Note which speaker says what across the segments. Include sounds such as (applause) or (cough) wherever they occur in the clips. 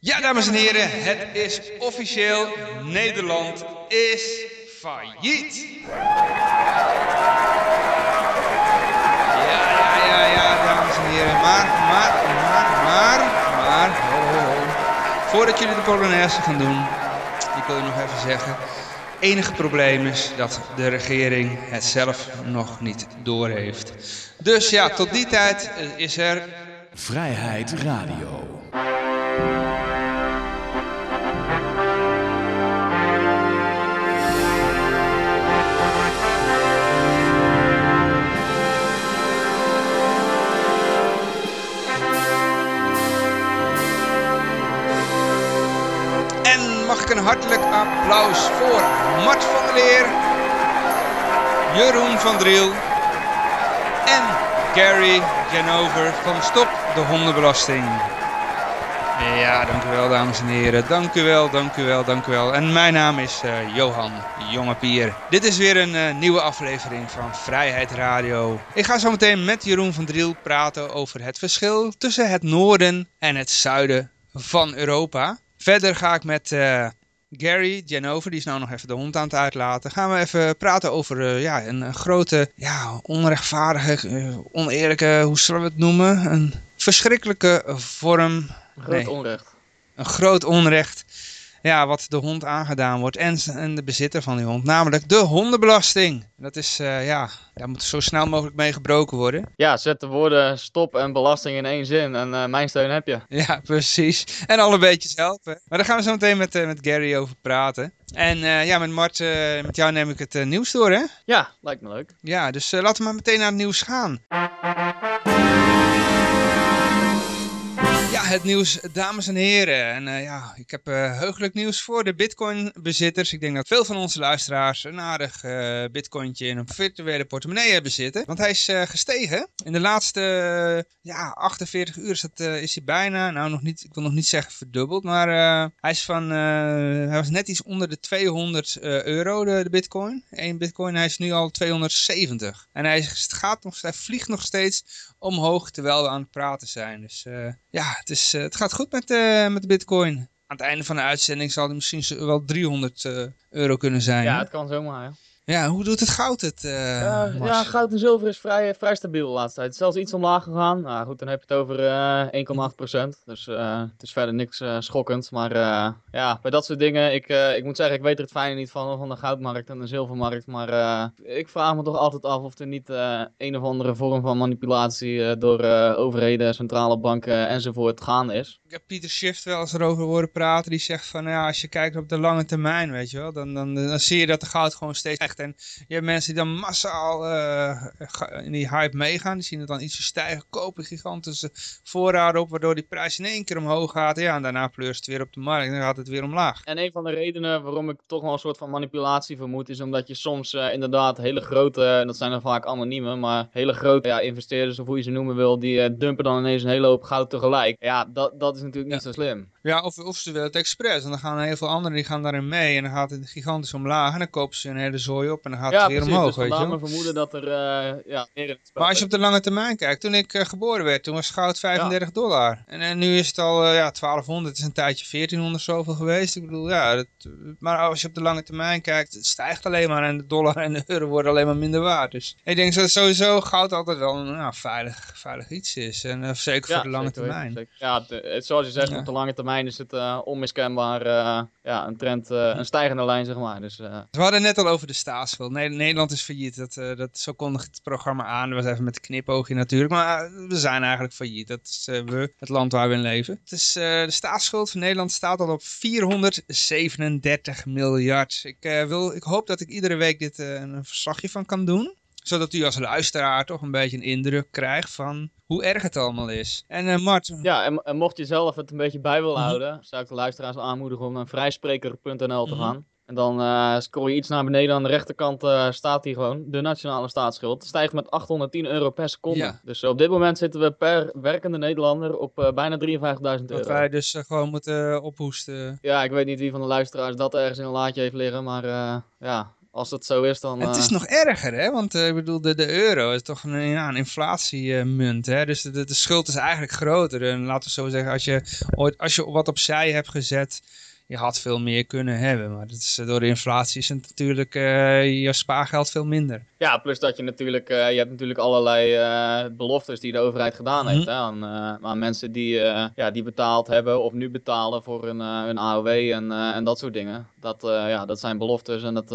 Speaker 1: Ja, dames en heren, het is officieel. Nederland is failliet. Ja, ja, ja, ja, dames en heren. Maar, maar, maar, maar, maar, ho, ho, ho. Voordat jullie de Polonaise gaan doen, ik wil je nog even zeggen. Enige probleem is dat de regering het zelf nog niet doorheeft. Dus ja, tot die tijd eh, is er
Speaker 2: Vrijheid Radio.
Speaker 1: Hartelijk applaus voor Mart van der Leer, Jeroen van Driel en Gary Janover van Stop de Hondenbelasting. Ja, dank u wel dames en heren. Dank u wel, dank u wel, dank u wel. En mijn naam is eh, Johan, jonge Pier. Dit is weer een eh, nieuwe aflevering van Vrijheid Radio. Ik ga zo meteen met Jeroen van Driel praten over het verschil tussen het noorden en het zuiden van Europa. Verder ga ik met eh, Gary Janover, die is nou nog even de hond aan het uitlaten. Gaan we even praten over eh, ja, een, een grote, ja, onrechtvaardige, eh, oneerlijke, hoe zullen we het noemen? Een verschrikkelijke vorm,
Speaker 3: Groot
Speaker 1: Nee.
Speaker 3: onrecht.
Speaker 1: een groot onrecht. Ja, wat de hond aangedaan wordt en, en de bezitter van die hond, namelijk de hondenbelasting. Dat is, eh, ja, daar moet zo snel mogelijk mee gebroken worden.
Speaker 3: Ja, zet de woorden stop en belasting in één zin en eh, mijn steun heb je.
Speaker 1: Ja, precies. En alle beetjes helpen. Maar daar gaan we zo meteen met, eh, met Gary over praten. En ja, met Mart, met jou neem ik het nieuws door, hè?
Speaker 3: Ja, lijkt me leuk.
Speaker 1: Ja, dus laten we maar meteen naar het nieuws gaan. Het nieuws, dames en heren. En eh, ja, ik heb eh, heugelijk nieuws voor de Bitcoin-bezitters. Ik denk dat veel van onze luisteraars een aardig eh Bitcointje in een virtuele portemonnee hebben zitten. Want hij is gestegen. In de laatste ja, 48 uur is, dat, is hij bijna, nou nog niet, ik wil nog niet zeggen verdubbeld, maar hij, is van, hij was net iets onder de 200 eh, euro, de, de Bitcoin. Eén Bitcoin, hij is nu al 270. En hij gaat nog, hij vliegt nog steeds omhoog terwijl we aan het praten zijn. Dus ja, het, is, eh, het gaat goed met, eh, met de bitcoin. Aan het einde van de uitzending zal het misschien wel 300 eh, euro kunnen zijn.
Speaker 3: Ja,
Speaker 1: hè?
Speaker 3: het kan zomaar. Ja,
Speaker 1: ja, hoe doet het goud het, eh
Speaker 3: ja, goud en zilver is vrij, vrij stabiel de laatste tijd. Het is zelfs iets omlaag gegaan. Nou goed, dan heb je het over eh 1,8%. Dus eh, het is verder niks schokkend. Maar ja, bij dat soort dingen, ik, ik moet zeggen, ik weet er het fijne niet van, van de goudmarkt en de zilvermarkt. Maar ik vraag me toch altijd af of er niet een of andere vorm van manipulatie door overheden, centrale banken enzovoort gaan is.
Speaker 1: Ik heb Pieter Schiff wel eens erover horen praten. Die zegt van, ja, als je kijkt op de lange termijn, weet je wel. Dan, dan, dan zie je dat de goud gewoon steeds echt. En je hebt mensen die dan massaal eh, in die hype meegaan. Die zien het dan ietsje stijgen, kopen gigantische voorraden op. Waardoor die prijs in één keer omhoog gaat. Ja, en daarna pleurt het weer op de markt. En dan gaat het weer omlaag.
Speaker 3: En een van de redenen waarom ik toch wel een soort van manipulatie vermoed, is omdat je soms eh, inderdaad hele grote, en dat zijn dan vaak anonieme, maar hele grote ja, investeerders, of hoe je ze noemen wil, die eh, dumpen dan ineens een hele hoop goud tegelijk. Ja, dat, dat is natuurlijk niet
Speaker 1: Ja.
Speaker 3: zo slim.
Speaker 1: Ja, of, of ze willen het expres. En dan gaan heel veel anderen die gaan daarin mee. En dan gaat het gigantisch omlaag. En dan kopen ze een hele zooi op. En dan gaat
Speaker 3: ja,
Speaker 1: het weer
Speaker 3: precies.
Speaker 1: omhoog,
Speaker 3: dus
Speaker 1: weet je wel.
Speaker 3: vermoeden dat er eh, ja, meer in het spel
Speaker 1: Maar als je op de lange termijn kijkt, toen ik eh, geboren werd, toen was goud 35 dollar. En, en nu is het al eh, ja, 1200, het is een tijdje 1400 zoveel geweest. Ik bedoel, ja, dat, maar als je op de lange termijn kijkt, het stijgt alleen maar en de dollar en de euro worden alleen maar minder waard. Dus ik denk dat sowieso goud altijd wel een nou, veilig, veilig iets is. En eh, zeker voor de lange
Speaker 3: zeker
Speaker 1: termijn.
Speaker 3: zeker. Ja, het- het- zoals je zegt, op de lange termijn is het eh, onmiskenbaar eh, ja, een trend, eh, een stijgende lijn, zeg maar. Dus eh,
Speaker 1: We hadden net al over de staatsschuld. Ne- Nederland is failliet. Dat, eh, dat, zo kondigt het programma aan. Dat was even met een knipoogje natuurlijk. Maar eh, we zijn eigenlijk failliet. Dat is eh, we, het land waar we in leven. Het is, de staatsschuld van Nederland staat al op 437 miljard. Ik, wil, ik hoop dat ik iedere week dit een verslagje van kan doen. Zodat u als luisteraar toch een beetje een indruk krijgt van hoe erg het allemaal is. En eh Mart,
Speaker 3: Ja, en, en mocht je zelf het een beetje bij willen
Speaker 1: Mhm.
Speaker 3: houden, zou ik de luisteraars aanmoedigen om naar vrijspreker.nl te
Speaker 1: Mhm.
Speaker 3: gaan. En dan eh scroll je iets naar beneden aan de rechterkant, eh, staat hier gewoon, de nationale staatsschuld. Stijgt met 810 euro per seconde.
Speaker 1: Ja.
Speaker 3: Dus op dit moment zitten we per werkende Nederlander op eh, bijna 53.000
Speaker 1: dat
Speaker 3: euro.
Speaker 1: wij dus gewoon moeten ophoesten.
Speaker 3: Ja, ik weet niet wie van de luisteraars dat ergens in een laadje heeft liggen, maar eh, ja, als dat zo is, dan...
Speaker 1: Het is nog erger, hè? Want eh, ik bedoel, de, de euro is toch een, ja, een inflatiemunt, hè? Dus de, de, de schuld is eigenlijk groter. En laten we zo zeggen, als je, ooit, als je wat opzij hebt gezet, je had veel meer kunnen hebben. Maar dat is, eh, door de inflatie is het natuurlijk eh, je spaargeld veel minder.
Speaker 3: Ja, plus dat je natuurlijk, eh, je hebt natuurlijk allerlei eh, beloftes die de overheid gedaan heeft
Speaker 1: Mhm.
Speaker 3: hè, aan, eh, aan mensen die, ja, die betaald hebben of nu betalen voor hun, hun AOW en, en dat soort dingen. Dat, ja, dat zijn beloftes en dat,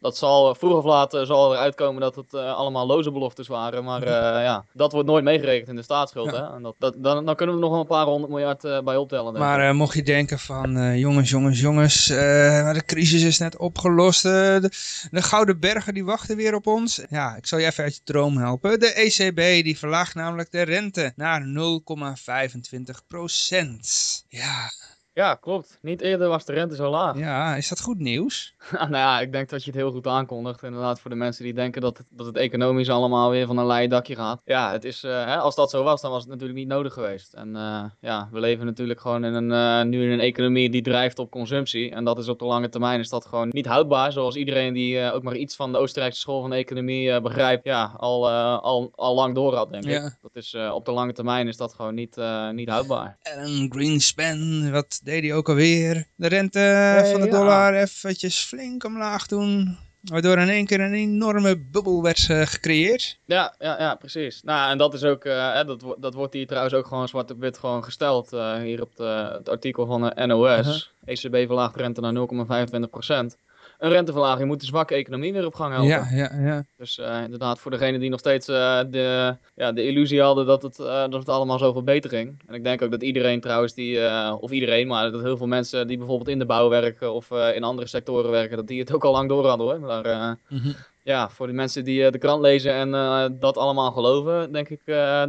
Speaker 3: dat zal vroeg of laat zal eruit komen dat het allemaal loze beloftes waren. Maar eh, ja, dat wordt nooit meegerekend in de staatsschuld.
Speaker 1: Ja.
Speaker 3: Hè? En dat, dat, dan, dan kunnen we nog wel een paar honderd miljard bij optellen.
Speaker 1: Maar mocht je denken van, jongens, jongens, jongens, de crisis is net opgelost. de, de gouden bergen die wachten weer op ons. Ja, ik zal je even uit je droom helpen. De ECB die verlaagt namelijk de rente naar 0,25 procent. Ja,
Speaker 3: Ja, klopt. Niet eerder was de rente zo laag.
Speaker 1: ja, is dat goed nieuws? (laughs)
Speaker 3: nou ja, ik denk dat je het heel goed aankondigt. Inderdaad, voor de mensen die denken dat het, dat het economisch allemaal weer van een leien dakje gaat. Ja, het is, eh, hè, als dat zo was, dan was het natuurlijk niet nodig geweest. En eh, ja, we leven natuurlijk gewoon in een, eh, nu in een economie die drijft op consumptie. En dat is op de lange termijn is dat gewoon niet houdbaar. Zoals iedereen die ook maar iets van de Oostenrijkse school van de economie begrijpt, ja, al, al, al lang door had, denk
Speaker 1: Ja.
Speaker 3: ik. Dat is, op de lange termijn is dat gewoon niet, niet houdbaar.
Speaker 1: En Greenspan, wat deed hij ook alweer? De rente van de
Speaker 3: ja.
Speaker 1: dollar eventjes flink omlaag doen. Waardoor in één keer een enorme bubbel werd eh, gecreëerd.
Speaker 3: Ja, ja, ja, precies. Nou, en dat is ook, eh, hè, dat, wo- dat wordt hier trouwens ook gewoon zwart op wit gewoon gesteld. eh, hier op de, het artikel van de NOS. ECB verlaagt rente naar 0,25%. Een renteverlaging moet de zwakke economie weer op gang helpen.
Speaker 1: Ja, ja, ja.
Speaker 3: Dus eh, inderdaad, voor degenen die nog steeds eh, de, ja, de illusie hadden dat het, eh, dat het allemaal zoveel beter ging. En ik denk ook dat iedereen trouwens, die, of iedereen, maar dat heel veel mensen die bijvoorbeeld in de bouw werken of in andere sectoren werken, dat die het ook al lang door hadden hoor. Maar
Speaker 1: Mhm.
Speaker 3: ja, voor de mensen die de krant lezen en dat allemaal geloven, denk ik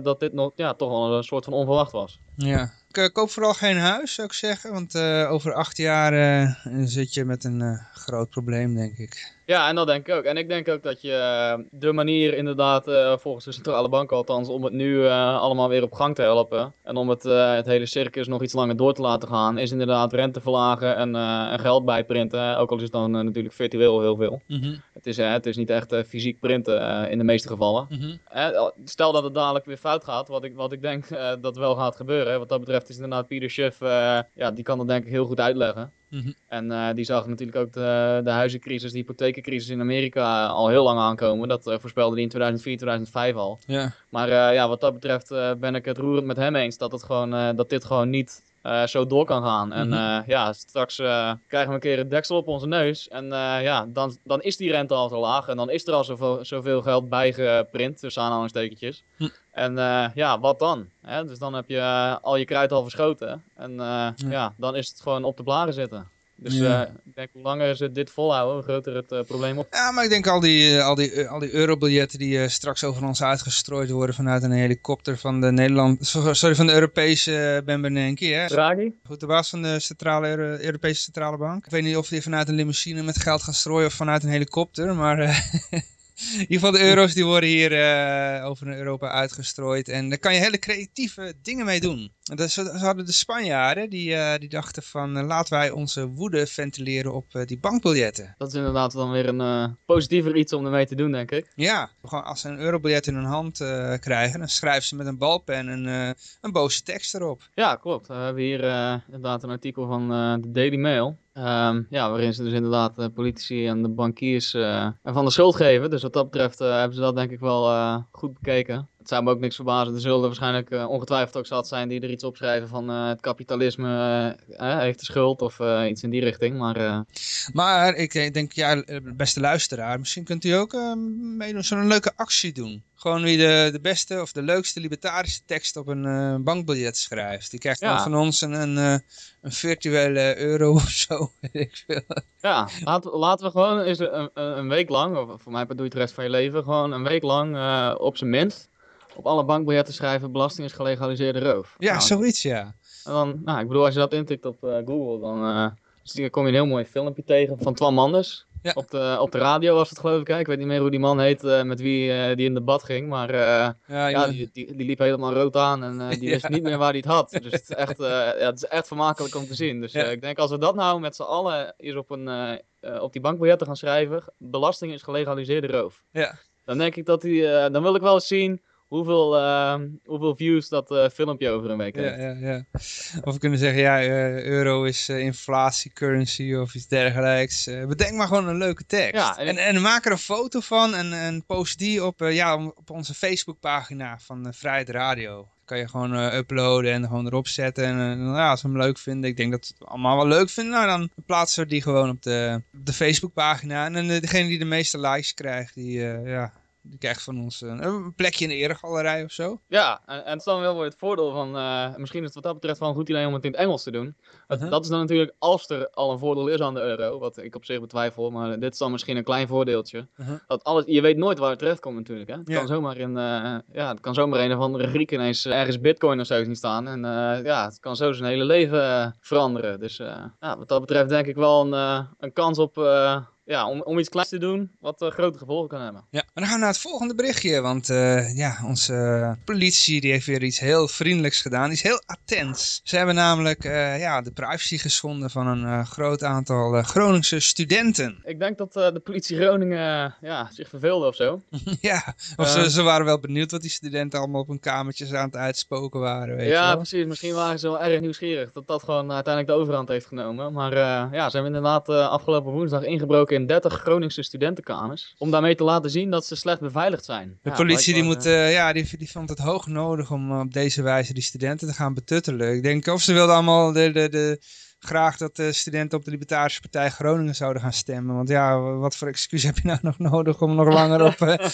Speaker 3: dat dit nog ja, toch wel een soort van onverwacht was.
Speaker 1: Ja. Ik koop vooral geen huis, zou ik zeggen. Want over acht jaar zit je met een groot probleem, denk ik.
Speaker 3: Ja, en dat denk ik ook. En ik denk ook dat je eh, de manier inderdaad, eh, volgens de centrale bank althans, om het nu eh, allemaal weer op gang te helpen. En om het, eh, het hele circus nog iets langer door te laten gaan, is inderdaad rente verlagen en, eh, en geld bijprinten. Ook al is het dan natuurlijk virtueel heel veel. Het is, het is niet echt eh, fysiek printen in de meeste gevallen. Eh, stel dat het dadelijk weer fout gaat, wat ik, wat ik denk eh, dat wel gaat gebeuren. hè. Wat dat betreft is inderdaad Peter Schiff, eh, ja, die kan dat denk ik heel goed uitleggen.
Speaker 1: Mhm.
Speaker 3: En eh, die zag natuurlijk ook de, de huizencrisis, de hypothekencrisis in Amerika al heel lang aankomen. Dat eh, voorspelde hij in 2004, 2005 al.
Speaker 1: Ja.
Speaker 3: Maar eh, ja, wat dat betreft eh, ben ik het roerend met hem eens dat, het gewoon, eh, dat dit gewoon niet eh, zo door kan gaan. En
Speaker 1: Mhm.
Speaker 3: eh, ja, straks eh, krijgen we een keer het deksel op onze neus. En eh, ja, dan, dan is die rente al zo laag. En dan is er al zoveel, zoveel geld bijgeprint, tussen aanhalingstekentjes.
Speaker 1: Hm.
Speaker 3: En eh, ja, wat dan? Hè? Dus dan heb je eh, al je kruid al verschoten. En eh, ja. dan is het gewoon op de blaren zitten. Dus
Speaker 1: Ja.
Speaker 3: eh, ik denk, hoe langer ze dit volhouden, hoe groter het eh, probleem op.
Speaker 1: Ja, maar ik denk al die, eh, al die, al die eurobiljetten die straks over ons uitgestrooid worden vanuit een helikopter van de Nederland, so- sorry, van de Europese Ben Bernanke, hè?
Speaker 3: Draghi?
Speaker 1: Goed, de baas van de centrale, Euro- Europese Centrale Bank. Ik weet niet of die vanuit een limousine met geld gaan strooien of vanuit een helikopter, maar eh, (laughs) in ieder geval de euro's die worden hier eh, over Europa uitgestrooid en daar kan je hele creatieve dingen mee doen. Dat, zo, zo hadden de Spanjaarden, die, eh, die dachten van eh, laten wij onze woede ventileren op eh, die bankbiljetten.
Speaker 3: Dat is inderdaad dan weer een positiever iets om ermee te doen, denk ik.
Speaker 1: Ja, gewoon als ze een eurobiljet in hun hand krijgen, dan schrijven ze met een balpen een, een boze tekst erop.
Speaker 3: Ja, klopt. We hebben hier inderdaad een artikel van de Daily Mail. Ehm, ja, waarin ze dus inderdaad de politici en de bankiers ervan de schuld geven. Dus wat dat betreft hebben ze dat denk ik wel goed bekeken. Het zou me ook niks verbazen. Er zullen waarschijnlijk eh, ongetwijfeld ook zat zijn die er iets opschrijven van eh, het kapitalisme eh, heeft de schuld of iets in die richting. Maar
Speaker 1: Maar ik denk, ja, beste luisteraar, misschien kunt u ook meedoen, zo'n leuke actie doen. Gewoon wie de, de beste of de leukste libertarische tekst op een bankbiljet schrijft. Die krijgt dan van ons een, een, een virtuele euro of zo, (laughs) weet ik veel.
Speaker 3: ja, laten, we- laten we gewoon eens een, een, week lang, of voor mij doe je het de rest van je leven, gewoon een week lang op zijn minst op alle bankbiljetten schrijven belasting is gelegaliseerde roof.
Speaker 1: Ja,
Speaker 3: Nou,
Speaker 1: zoiets ja.
Speaker 3: En dan, nou, ik bedoel, als je dat intikt op eh, Google, dan eh, je- kom je een heel mooi filmpje tegen van Twan Manders.
Speaker 1: Ja.
Speaker 3: Op, de, op de radio was het geloof ik. Hè? Ik weet niet meer hoe die man heet eh, met wie die in debat ging. Maar
Speaker 1: Ja,
Speaker 3: ja, die, die, die liep helemaal rood aan en die (laughs) wist niet meer waar hij het had. Dus het is echt, ja, het is echt vermakelijk om te zien. Dus ik denk als we dat nou met z'n allen eens op, een, op die bankbiljetten gaan schrijven. Belasting is gelegaliseerde roof.
Speaker 1: Ja.
Speaker 3: Dan denk ik dat die, dan wil ik wel eens zien hoeveel, eh, hoeveel views dat eh, filmpje over een week
Speaker 1: Ja,
Speaker 3: heeft.
Speaker 1: ja, ja. Of we kunnen zeggen, ja, eh, euro is eh, inflatiecurrency of iets dergelijks. Bedenk maar gewoon een leuke tekst.
Speaker 3: Ja, en-
Speaker 1: en, en, maak er een foto van en, en post die op, ja, op onze Facebookpagina van Vrijheid Radio. Kan je gewoon uploaden en gewoon erop zetten. En nou ja, als we hem leuk vinden, ik denk dat we het allemaal wel leuk vinden, nou, dan plaatsen we die gewoon op de, op de Facebookpagina. En degene die de meeste likes krijgt, die, ja, die krijgt van ons eh, een plekje in de eregalerij of zo.
Speaker 3: Ja, en, en het is dan wel weer het voordeel van, eh, misschien is het wat dat betreft wel een goed idee om het in het Engels te doen. Dat,
Speaker 1: Uh-huh.
Speaker 3: dat is dan natuurlijk als er al een voordeel is aan de euro, wat ik op zich betwijfel, maar dit is dan misschien een klein voordeeltje.
Speaker 1: Uh-huh.
Speaker 3: Dat alles, je weet nooit waar het terecht komt natuurlijk. Hè? Het,
Speaker 1: Ja.
Speaker 3: kan zomaar in, eh, ja, het kan zomaar een of andere Griek ineens ergens bitcoin of zo zien staan. En ja, het kan zo zijn hele leven veranderen. Dus ja, wat dat betreft denk ik wel een, een kans op, ja, om, om iets kleins te doen wat eh, grote gevolgen kan hebben.
Speaker 1: Ja, maar dan gaan we naar het volgende berichtje. Want eh, ja, onze eh, politie die heeft weer iets heel vriendelijks gedaan. Iets heel attents. Ze hebben namelijk ja, de privacy geschonden van een groot aantal Groningse studenten.
Speaker 3: Ik denk dat de politie Groningen ja, zich verveelde of zo. (laughs)
Speaker 1: ja, of ze, ze waren wel benieuwd wat die studenten allemaal op hun kamertjes aan het uitspoken waren. Weet je
Speaker 3: Ja,
Speaker 1: wel.
Speaker 3: precies. Misschien waren ze wel erg nieuwsgierig dat dat gewoon uiteindelijk de overhand heeft genomen. Maar ja, ze hebben inderdaad afgelopen woensdag ingebroken in 30 Groningse studentenkamers. Om daarmee te laten zien dat ze slecht beveiligd zijn.
Speaker 1: De
Speaker 3: Ja,
Speaker 1: politie die, moet, eh, ja, die, die vond het hoog nodig om eh, op deze wijze die studenten te gaan betuttelen. Ik denk of ze wilden allemaal de, de, de, graag dat de studenten op de Libertarische Partij Groningen zouden gaan stemmen. Want ja, wat voor excuus heb je nou nog nodig om nog langer op, (laughs) eh,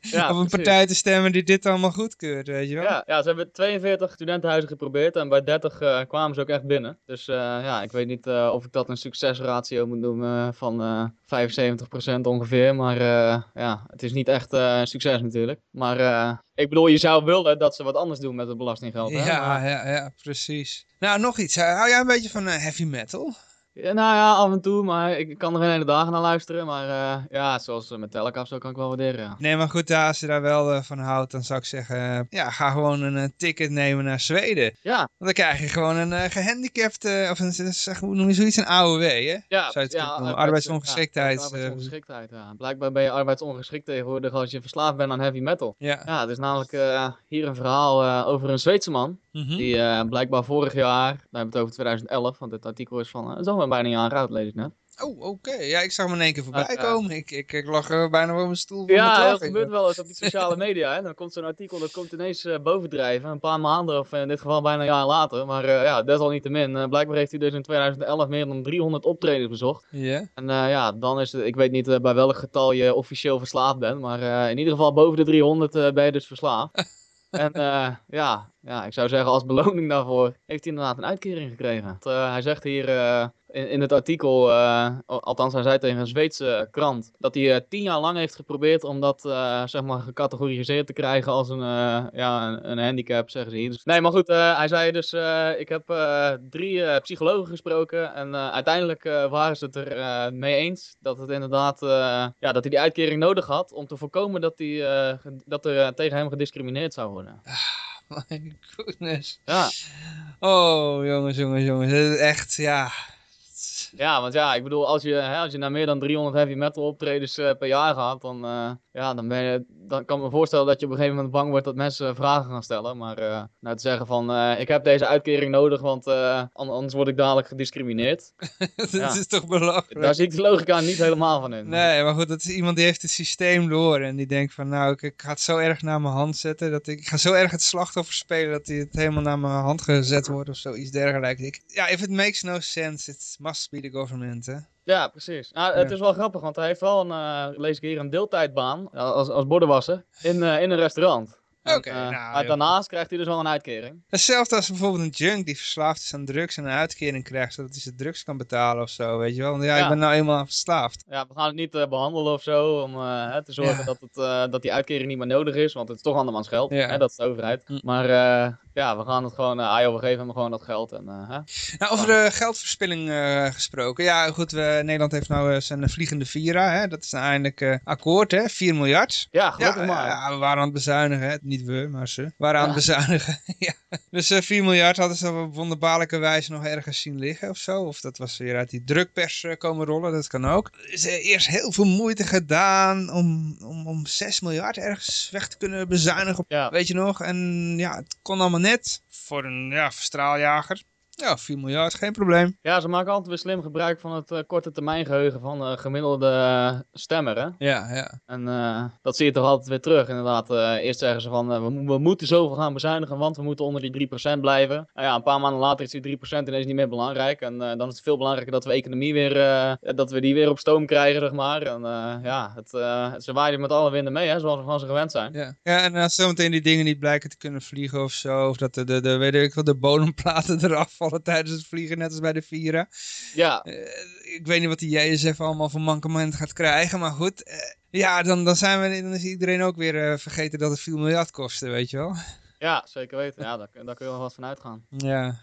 Speaker 3: Ja, (laughs)
Speaker 1: op een partij te stemmen die dit allemaal goedkeurt, weet je wel?
Speaker 3: Ja, ja, ze hebben 42 studentenhuizen geprobeerd en bij 30 eh, kwamen ze ook echt binnen. Dus eh, ja, ik weet niet of ik dat een succesratio moet noemen van eh 75% ongeveer. Maar ja, het is niet echt een succes natuurlijk. Maar ik bedoel, je zou willen dat ze wat anders doen met het belastinggeld. Hè?
Speaker 1: Ja,
Speaker 3: Maar-
Speaker 1: ja, ja, precies. Nou, nog iets. Hou jij een beetje van eh, heavy metal?
Speaker 3: Ja, nou ja, af en toe, maar ik kan er geen hele dagen naar luisteren. Maar eh, ja, zoals uh, Metallica of zo kan ik wel waarderen. Ja.
Speaker 1: Nee, maar goed, als je daar wel eh, van houdt, dan zou ik zeggen, eh, ja, ga gewoon een eh, ticket nemen naar Zweden.
Speaker 3: Ja,
Speaker 1: Want dan krijg je gewoon een eh, gehandicapt, eh, of een, zeg, hoe noem je zoiets, een AOW, hè?
Speaker 3: ja,
Speaker 1: Zou je
Speaker 3: ja, arbeids-
Speaker 1: arbeidsongeschiktheid,
Speaker 3: Ja,
Speaker 1: eh,
Speaker 3: arbeidsongeschiktheid, ja. Blijkbaar ben je arbeidsongeschikt tegenwoordig als je verslaafd bent aan heavy metal.
Speaker 1: Ja.
Speaker 3: Ja, het is namelijk eh, hier een verhaal eh, over een Zweedse man.
Speaker 1: Mhm.
Speaker 3: Die eh, blijkbaar vorig jaar, daar hebben we het over 2011, want het artikel is van, uh, is al wel bijna een jaar oud, lees ik net.
Speaker 1: Oh, oké. Ja, ik zag hem in één keer voorbij
Speaker 3: ja.
Speaker 1: komen. Ik, ik, ik lag er bijna op mijn stoel
Speaker 3: Ja,
Speaker 1: het
Speaker 3: dat gebeurt wel eens op die sociale (laughs) media. Hè. Dan komt zo'n artikel, dat komt ineens eh, bovendrijven. Een paar maanden, of in dit geval bijna een jaar later. Maar eh, ja, desalniettemin. eh blijkbaar heeft hij dus in 2011 meer dan 300 optredens bezocht.
Speaker 1: Ja?
Speaker 3: En eh, ja, dan is het, ik weet niet eh, bij welk getal je officieel verslaafd bent. Maar eh, in ieder geval boven de 300 eh, ben je dus verslaafd. (laughs) en eh, ja, ja, ik zou zeggen als beloning daarvoor heeft hij inderdaad een uitkering gekregen. Eh, hij zegt hier eh, in, in het artikel, eh, al- althans hij zei tegen een Zweedse krant, dat hij tien jaar lang heeft geprobeerd om dat zeg maar gecategoriseerd te krijgen als een, ja, een, handicap, zeggen ze hier. Dus, nee, maar goed, hij zei dus, ik heb drie psychologen gesproken en uiteindelijk waren ze het er mee eens dat het inderdaad, ja, dat hij die uitkering nodig had om te voorkomen dat, hij, dat er tegen hem gediscrimineerd zou worden. (laughs)
Speaker 1: My goodness.
Speaker 3: Ja.
Speaker 1: Oh, jongens, jongens, jongens. Het is echt, ja.
Speaker 3: Ja, want ja, ik bedoel, als je, hè, als je naar meer dan 300 heavy metal optredens eh, per jaar gaat, dan, eh, ja, dan, ben je, dan kan ik me voorstellen dat je op een gegeven moment bang wordt dat mensen vragen gaan stellen. Maar eh, nou te zeggen van, eh, ik heb deze uitkering nodig, want eh, an- anders word ik dadelijk gediscrimineerd. (laughs) Ja.
Speaker 1: is toch belachelijk.
Speaker 3: Daar zie ik de logica niet helemaal van in.
Speaker 1: Nee, maar goed, dat is iemand die heeft het systeem door en die denkt van nou, ik, ik ga het zo erg naar mijn hand zetten, dat ik, ik ga zo erg het slachtoffer spelen dat hij het helemaal naar mijn hand gezet wordt of zoiets dergelijks. Ik, ja, if it makes no sense, it must be the government, hè.
Speaker 3: Ja, precies. Nou, het
Speaker 1: Ja.
Speaker 3: is wel grappig, want hij heeft wel een, eh, lees ik hier, een deeltijdbaan, ja, als, als bordenwasser, in, eh, in een restaurant.
Speaker 1: Oké,
Speaker 3: eh,
Speaker 1: nou,
Speaker 3: maar daarnaast krijgt hij dus wel een uitkering.
Speaker 1: Hetzelfde als bijvoorbeeld een junk die verslaafd is aan drugs en een uitkering krijgt zodat hij zijn drugs kan betalen of zo, weet je wel. Want ja, ik ben nou eenmaal verslaafd.
Speaker 3: Ja, we gaan het niet eh, behandelen of zo, om eh, te zorgen
Speaker 1: Ja.
Speaker 3: dat, het, eh, dat die uitkering niet meer nodig is, want het is toch andermans geld.
Speaker 1: Ja.
Speaker 3: Hè, dat is de overheid.
Speaker 1: Hm.
Speaker 3: Maar eh, ja, we gaan het gewoon, uh, we geven hem gewoon dat geld. En, eh, hè.
Speaker 1: Nou, over de geldverspilling eh, gesproken. Ja, goed, we, Nederland heeft nou zijn vliegende Vira, hè. Dat is nou eindelijk akkoord, hè. 4 miljard.
Speaker 3: Ja,
Speaker 1: Ja,
Speaker 3: gelukkig maar.
Speaker 1: ja, we waren aan het bezuinigen, hè. niet we, maar ze. We waren aan het bezuinigen, (laughs) ja. Dus eh 4 miljard hadden ze op wonderbaarlijke wijze nog ergens zien liggen of zo. Of dat was weer uit die drukpers komen rollen, dat kan ook. Is eerst heel veel moeite gedaan om, om, om 6 miljard ergens weg te kunnen bezuinigen. op-. Weet je nog? En ja, het kon allemaal net voor een ja, straaljager. Ja, 4 miljard, geen probleem.
Speaker 3: Ja, ze maken altijd weer slim gebruik van het eh, korte termijn geheugen van eh, gemiddelde eh, stemmer. Hè?
Speaker 1: Ja, ja.
Speaker 3: En dat zie je toch altijd weer terug. Inderdaad, eerst zeggen ze van we, mo- we moeten zoveel gaan bezuinigen, want we moeten onder die 3% blijven. Nou ja, een paar maanden later is die 3% ineens niet meer belangrijk. En dan is het veel belangrijker dat we economie weer, dat we die weer op stoom krijgen, zeg maar. En ja, het, ze waaien met alle winden mee, hè, zoals we van ze gewend zijn.
Speaker 1: Ja. ja, en als zometeen die dingen niet blijken te kunnen vliegen of zo, of dat de, de, de, weet ik wel, de bodemplaten (laughs) eraf vallen tijdens het vliegen, net als bij de Vira.
Speaker 3: Ja,
Speaker 1: Eh, ik weet niet wat die JSF allemaal voor mankement gaat krijgen, maar goed. eh, ja, dan, dan, zijn we, dan is iedereen ook weer eh, vergeten dat het 4 miljard kostte, weet je wel.
Speaker 3: ja zeker weten. Ja, daar, daar kun je wel wat van uitgaan.
Speaker 1: Ja.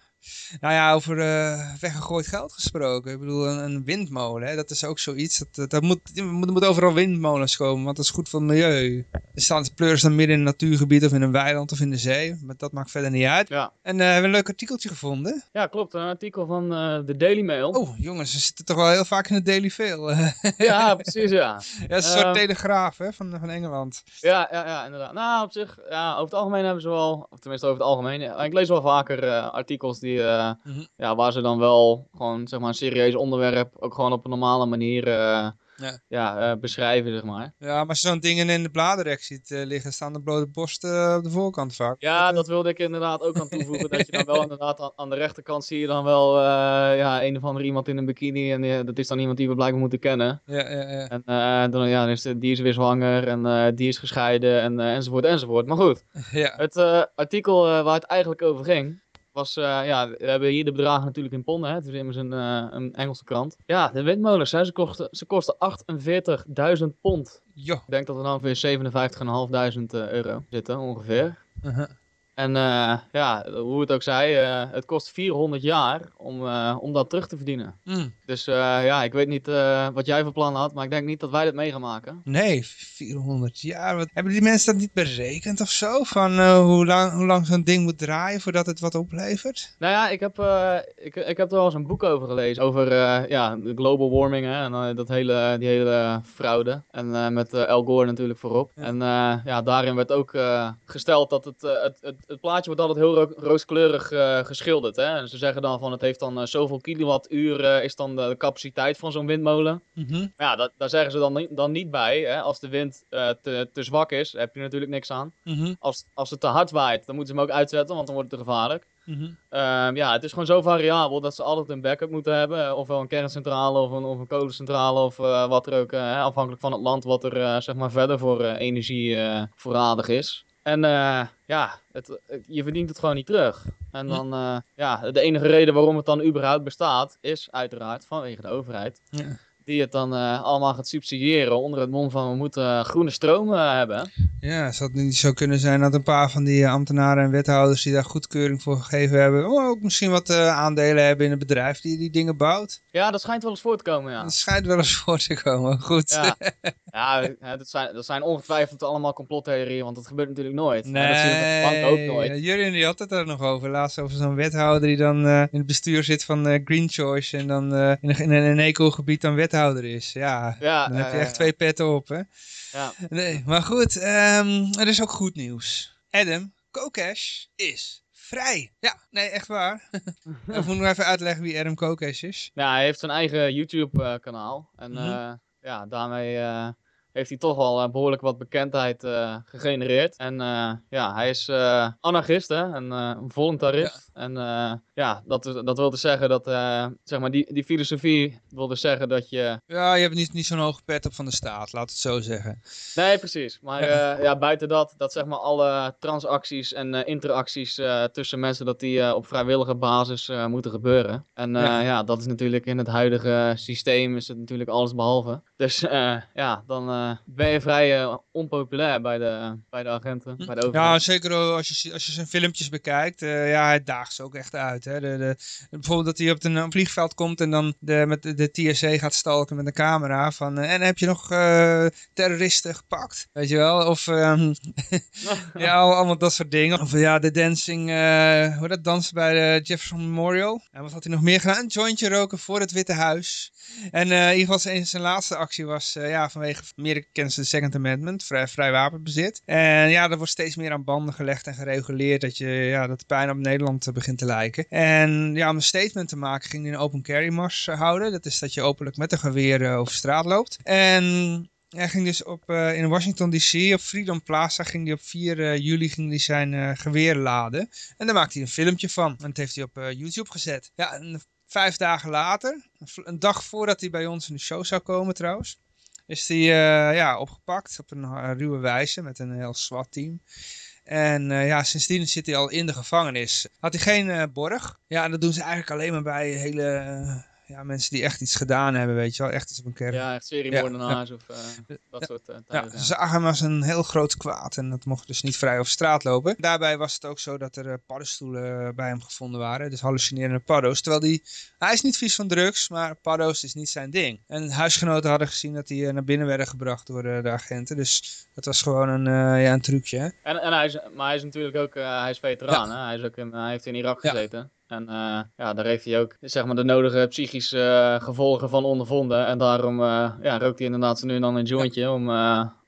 Speaker 1: Nou ja, over eh, weggegooid geld gesproken. Ik bedoel, een, een windmolen, hè, dat is ook zoiets. Dat, dat, dat moet, er moet- moet overal windmolens komen, want dat is goed voor het milieu. Er staan pleurs dan midden in een natuurgebied of in een weiland of in de zee. Maar dat maakt verder niet uit.
Speaker 3: Ja,
Speaker 1: En eh, we hebben een leuk artikeltje gevonden.
Speaker 3: ja klopt. Een artikel van eh, de Daily Mail.
Speaker 1: Oh, jongens, ze zitten toch wel heel vaak in de Daily Mail. ja, (laughs)
Speaker 3: Ja, precies, ja. (laughs)
Speaker 1: is een soort
Speaker 3: Eh,
Speaker 1: telegraaf hè, van, van Engeland.
Speaker 3: Ja, ja, ja, inderdaad. Nou, op zich, ja, over het algemeen hebben ze wel, of tenminste over het algemeen, ja, ik lees wel vaker artikels die, eh,
Speaker 1: Mhm.
Speaker 3: ja, waar ze dan wel gewoon, zeg maar, een serieus onderwerp ook gewoon op een normale manier eh,
Speaker 1: Ja.
Speaker 3: ja, eh, beschrijven, zeg maar.
Speaker 1: Ja, maar als je zo'n dingen in de bladerrek ziet liggen, staan de blote borsten op de voorkant vaak.
Speaker 3: Ja, dat wilde ik inderdaad ook aan toevoegen, dat je dan wel (laughs) inderdaad aan, aan de rechterkant zie je dan wel, ja, een of andere iemand in een bikini en dat is dan iemand die we blijkbaar moeten kennen.
Speaker 1: Ja, ja, ja.
Speaker 3: En dan, ja, die is weer zwanger en die is gescheiden en, enzovoort enzovoort. Maar goed, (laughs)
Speaker 1: ja.
Speaker 3: Het artikel waar het eigenlijk over ging, was, eh, ja, we hebben hier de bedragen natuurlijk in ponden, hè. het is immers een, eh, een Engelse krant. Ja, de windmolens, hè, ze, kosten, ze kosten 48.000 pond.
Speaker 1: Jo.
Speaker 3: Ik denk dat er dan ongeveer 57.500 eh, euro zitten, ongeveer.
Speaker 1: Uh-huh.
Speaker 3: En eh, ja, hoe het ook zij, eh, het kost 400 jaar om, eh, om dat terug te verdienen.
Speaker 1: Mm.
Speaker 3: Dus ja, ik weet niet wat jij voor plannen had, maar ik denk niet dat wij dit mee gaan maken.
Speaker 1: Nee, 400 jaar. Wat, hebben die mensen dat niet berekend of zo? Van hoe lang, hoe lang zo'n ding moet draaien voordat het wat oplevert?
Speaker 3: Nou ja, ik heb, ik, ik heb er wel eens een boek over gelezen. Over ja, de global warming hè, en dat hele, die hele fraude. En met Al Gore natuurlijk voorop.
Speaker 1: Ja.
Speaker 3: En ja, daarin werd ook gesteld dat het, het, het, het plaatje wordt altijd heel ro- rooskleurig eh, geschilderd. Hè? En ze zeggen dan van het heeft dan eh, zoveel kilowattuur eh, is dan de capaciteit van zo'n windmolen. Maar ja, dat, daar zeggen ze dan, niet- dan niet bij. Hè? Als de wind te, te zwak is, heb je natuurlijk niks aan.
Speaker 1: Mhm.
Speaker 3: Als, als het te hard waait, dan moeten ze hem ook uitzetten, want dan wordt het te gevaarlijk.
Speaker 1: Mhm.
Speaker 3: Ehm, ja, het is gewoon zo variabel dat ze altijd een backup moeten hebben. Ofwel een kerncentrale of een, of een kolencentrale of wat er ook, afhankelijk van het land, wat er zeg maar verder voor energie voorradig is. En eh, ja, het, het- je verdient het gewoon niet terug. En dan, eh, ja, de enige reden waarom het dan überhaupt bestaat, is uiteraard vanwege de overheid.
Speaker 1: Ja.
Speaker 3: Die het dan eh, allemaal gaat subsidiëren onder het mom van we moeten groene stroom eh, hebben.
Speaker 1: Ja, zou het niet zo kunnen zijn dat een paar van die eh, ambtenaren en wethouders die daar goedkeuring voor gegeven hebben, oh, ook misschien wat aandelen hebben in het bedrijf die die dingen bouwt?
Speaker 3: Ja, dat schijnt wel eens voor te komen, ja.
Speaker 1: Dat schijnt wel eens (laughs) voor te komen. Goed.
Speaker 3: Ja, dat, zijn, dat zijn ongetwijfeld allemaal complottheorieën, want dat gebeurt natuurlijk nooit. Hè, dat ook
Speaker 1: Nee,
Speaker 3: nooit.
Speaker 1: jullie die had het er nog over. Laatst over zo'n wethouder die dan in het bestuur zit van Green Choice en dan in, een, in een eco-gebied dan wethouder is. Ja,
Speaker 3: Ja,
Speaker 1: dan heb je echt twee petten op, hè?
Speaker 3: Ja.
Speaker 1: Nee, maar goed, ehm, er is ook goed nieuws. Adam, Kokesh is vrij. Ja, nee, echt waar. (laughs) Ik moet nog even uitleggen wie Adam Kokesh is.
Speaker 3: Ja, hij heeft zijn eigen YouTube-kanaal. En
Speaker 1: Mhm.
Speaker 3: eh, ja, daarmee eh, heeft hij toch wel eh, behoorlijk wat bekendheid eh, gegenereerd. En eh, ja, hij is anarchist, hè, en een voluntarist. En ja, dat, dat wil dus zeggen dat, zeg maar, die, die filosofie wil dus zeggen dat je...
Speaker 1: Ja, je hebt niet, niet zo'n hoge pet op van de staat, laat het zo zeggen.
Speaker 3: Nee, precies. Maar
Speaker 1: Ja.
Speaker 3: ja. buiten dat, dat zeg maar alle transacties en interacties tussen mensen, dat die op vrijwillige basis moeten gebeuren. En
Speaker 1: Ja.
Speaker 3: ja. dat is natuurlijk in het huidige systeem is het natuurlijk alles behalve. Dus ja, dan eh, ben je vrij eh, onpopulair bij de, bij de agenten, bij de
Speaker 1: Ja, zeker als je, als je zijn filmpjes bekijkt. eh, ja, hij daagt ze ook echt uit. Hè. De, de, bijvoorbeeld dat hij op een, een vliegveld komt en dan de, met de, de TSA gaat stalken met een camera. Van, en heb je nog terroristen gepakt? Weet je wel? Of ehm, (laughs) ja, al- allemaal dat soort dingen. Of ja, de dancing, hoe dat dansen bij de Jefferson Memorial. En wat had hij nog meer gedaan? Een jointje roken voor het Witte Huis. En in ieder geval zijn, zijn laatste actie was ja, vanwege Amerika de Second Amendment, vrij, vrij wapenbezit. En ja, er wordt steeds meer aan banden gelegd en gereguleerd dat, je, ja, dat bijna op Nederland eh, begint te lijken. En ja, om een statement te maken ging hij een open carry mars eh, houden. Dat is dat je openlijk met een geweer eh, over straat loopt. En hij ging dus op, in Washington DC, op Freedom Plaza, ging hij op 4 eh, juli ging hij zijn eh, geweer laden. En daar maakte hij een filmpje van. En dat heeft hij op YouTube gezet. Ja, en vijf dagen later, een dag voordat hij bij ons in de show zou komen trouwens, is hij eh, ja, opgepakt op een eh, ruwe wijze met een heel SWAT-team. En eh, ja, sindsdien zit hij al in de gevangenis. Had hij geen borg. Ja, dat doen ze eigenlijk alleen maar bij hele ja, mensen die echt iets gedaan hebben, weet je wel. Echt iets op een kerk.
Speaker 3: Ja, echt seriemoordenaars of eh, dat soort eh
Speaker 1: Ja, ze
Speaker 3: ja.
Speaker 1: zagen hem als een heel groot kwaad en dat mocht dus niet vrij over straat lopen. Daarbij was het ook zo dat er eh, paddenstoelen bij hem gevonden waren, dus hallucinerende paddo's. Terwijl die, hij is niet vies van drugs, maar paddo's is niet zijn ding. En huisgenoten hadden gezien dat die naar binnen werden gebracht door de agenten, dus dat was gewoon een, ja, een trucje. Hè?
Speaker 3: En, en hij is, maar hij is natuurlijk ook, hij is veteraan, hè? Hij, is ook in, hij heeft in Irak
Speaker 1: Ja.
Speaker 3: gezeten. En eh, ja, daar heeft hij ook zeg maar, de nodige psychische eh, gevolgen van ondervonden. En daarom eh, ja, rookt hij inderdaad nu en dan een jointje om,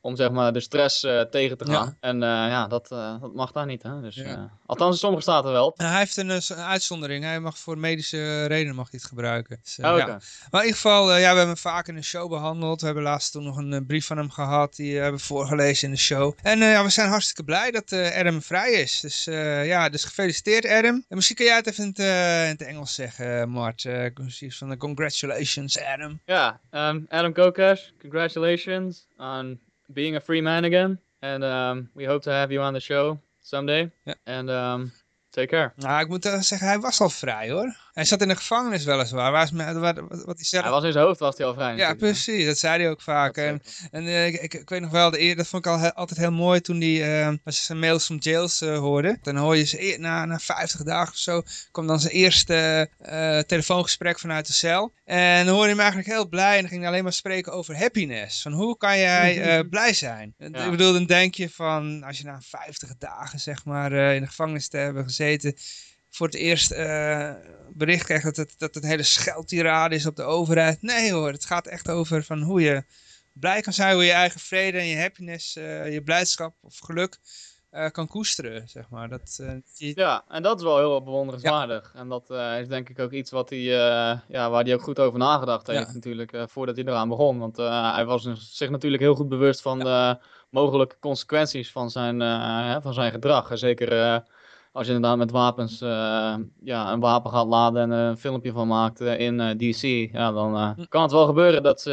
Speaker 3: om zeg maar, de stress eh, tegen te
Speaker 1: Ja.
Speaker 3: gaan. En eh, ja, dat, eh, dat mag daar niet. Hè? Dus,
Speaker 1: Ja.
Speaker 3: eh, althans in sommige staten wel.
Speaker 1: En hij heeft een, een uitzondering, hij mag voor medische redenen mag hij het gebruiken. Dus, eh,
Speaker 3: Oh,
Speaker 1: ja.
Speaker 3: oké.
Speaker 1: Maar in ieder geval, eh, ja, we hebben hem vaak in de show behandeld. We hebben laatst toen nog een brief van hem gehad. Die hebben we voorgelezen in de show. En eh, ja, we zijn hartstikke blij dat eh, Adam vrij is. Dus eh, ja, dus gefeliciteerd Adam. En misschien kan jij het even in het, in het Engels zeggen, Mart. Eh, van eh, congratulations Adam.
Speaker 3: Ja, um, Adam Kokesh, congratulations on being a free man again. And um, we hope to have you on the show someday.
Speaker 1: Ja.
Speaker 3: And um, take care.
Speaker 1: Nou, ik moet eh, zeggen, hij was al vrij hoor. Hij zat in de gevangenis weliswaar. Waar is me- wat, wat, wat hij.
Speaker 3: Hij was in zijn hoofd was hij al vrij.
Speaker 1: Ja, precies. Dat zei hij ook vaak. En, en eh, ik, ik, ik weet nog wel, de eer, dat vond ik al, he- altijd heel mooi toen hij, eh, als je zijn mails van jails eh, hoorde. Dan hoor je ze eer- na, na 50 dagen of zo, kwam dan zijn eerste telefoongesprek vanuit de cel. En dan hoorde je hem eigenlijk heel blij en dan ging hij alleen maar spreken over happiness. Van hoe kan jij (laughs) blij zijn?
Speaker 3: Ja.
Speaker 1: Ik bedoel, dan denk je van, als je na 50 dagen zeg maar in de gevangenis te hebben gezeten, voor het eerst eh, bericht krijgt dat het, dat het een hele scheldtirade is op de overheid. Nee hoor, het gaat echt over van hoe je blij kan zijn, hoe je eigen vrede en je happiness, eh, je blijdschap of geluk eh, kan koesteren, zeg maar. Dat, je-
Speaker 3: Ja, en dat is wel heel bewonderenswaardig. En dat is denk ik ook iets wat hij, ja, waar hij ook goed over nagedacht heeft
Speaker 1: Ja.
Speaker 3: natuurlijk, voordat hij eraan begon. Want hij was zich natuurlijk heel goed bewust van de mogelijke consequenties van zijn, van zijn gedrag. En zeker als je inderdaad met wapens eh, ja, een wapen gaat laden en een filmpje van maakt eh, in eh, DC, ja, dan
Speaker 1: Hm.
Speaker 3: kan het wel gebeuren dat,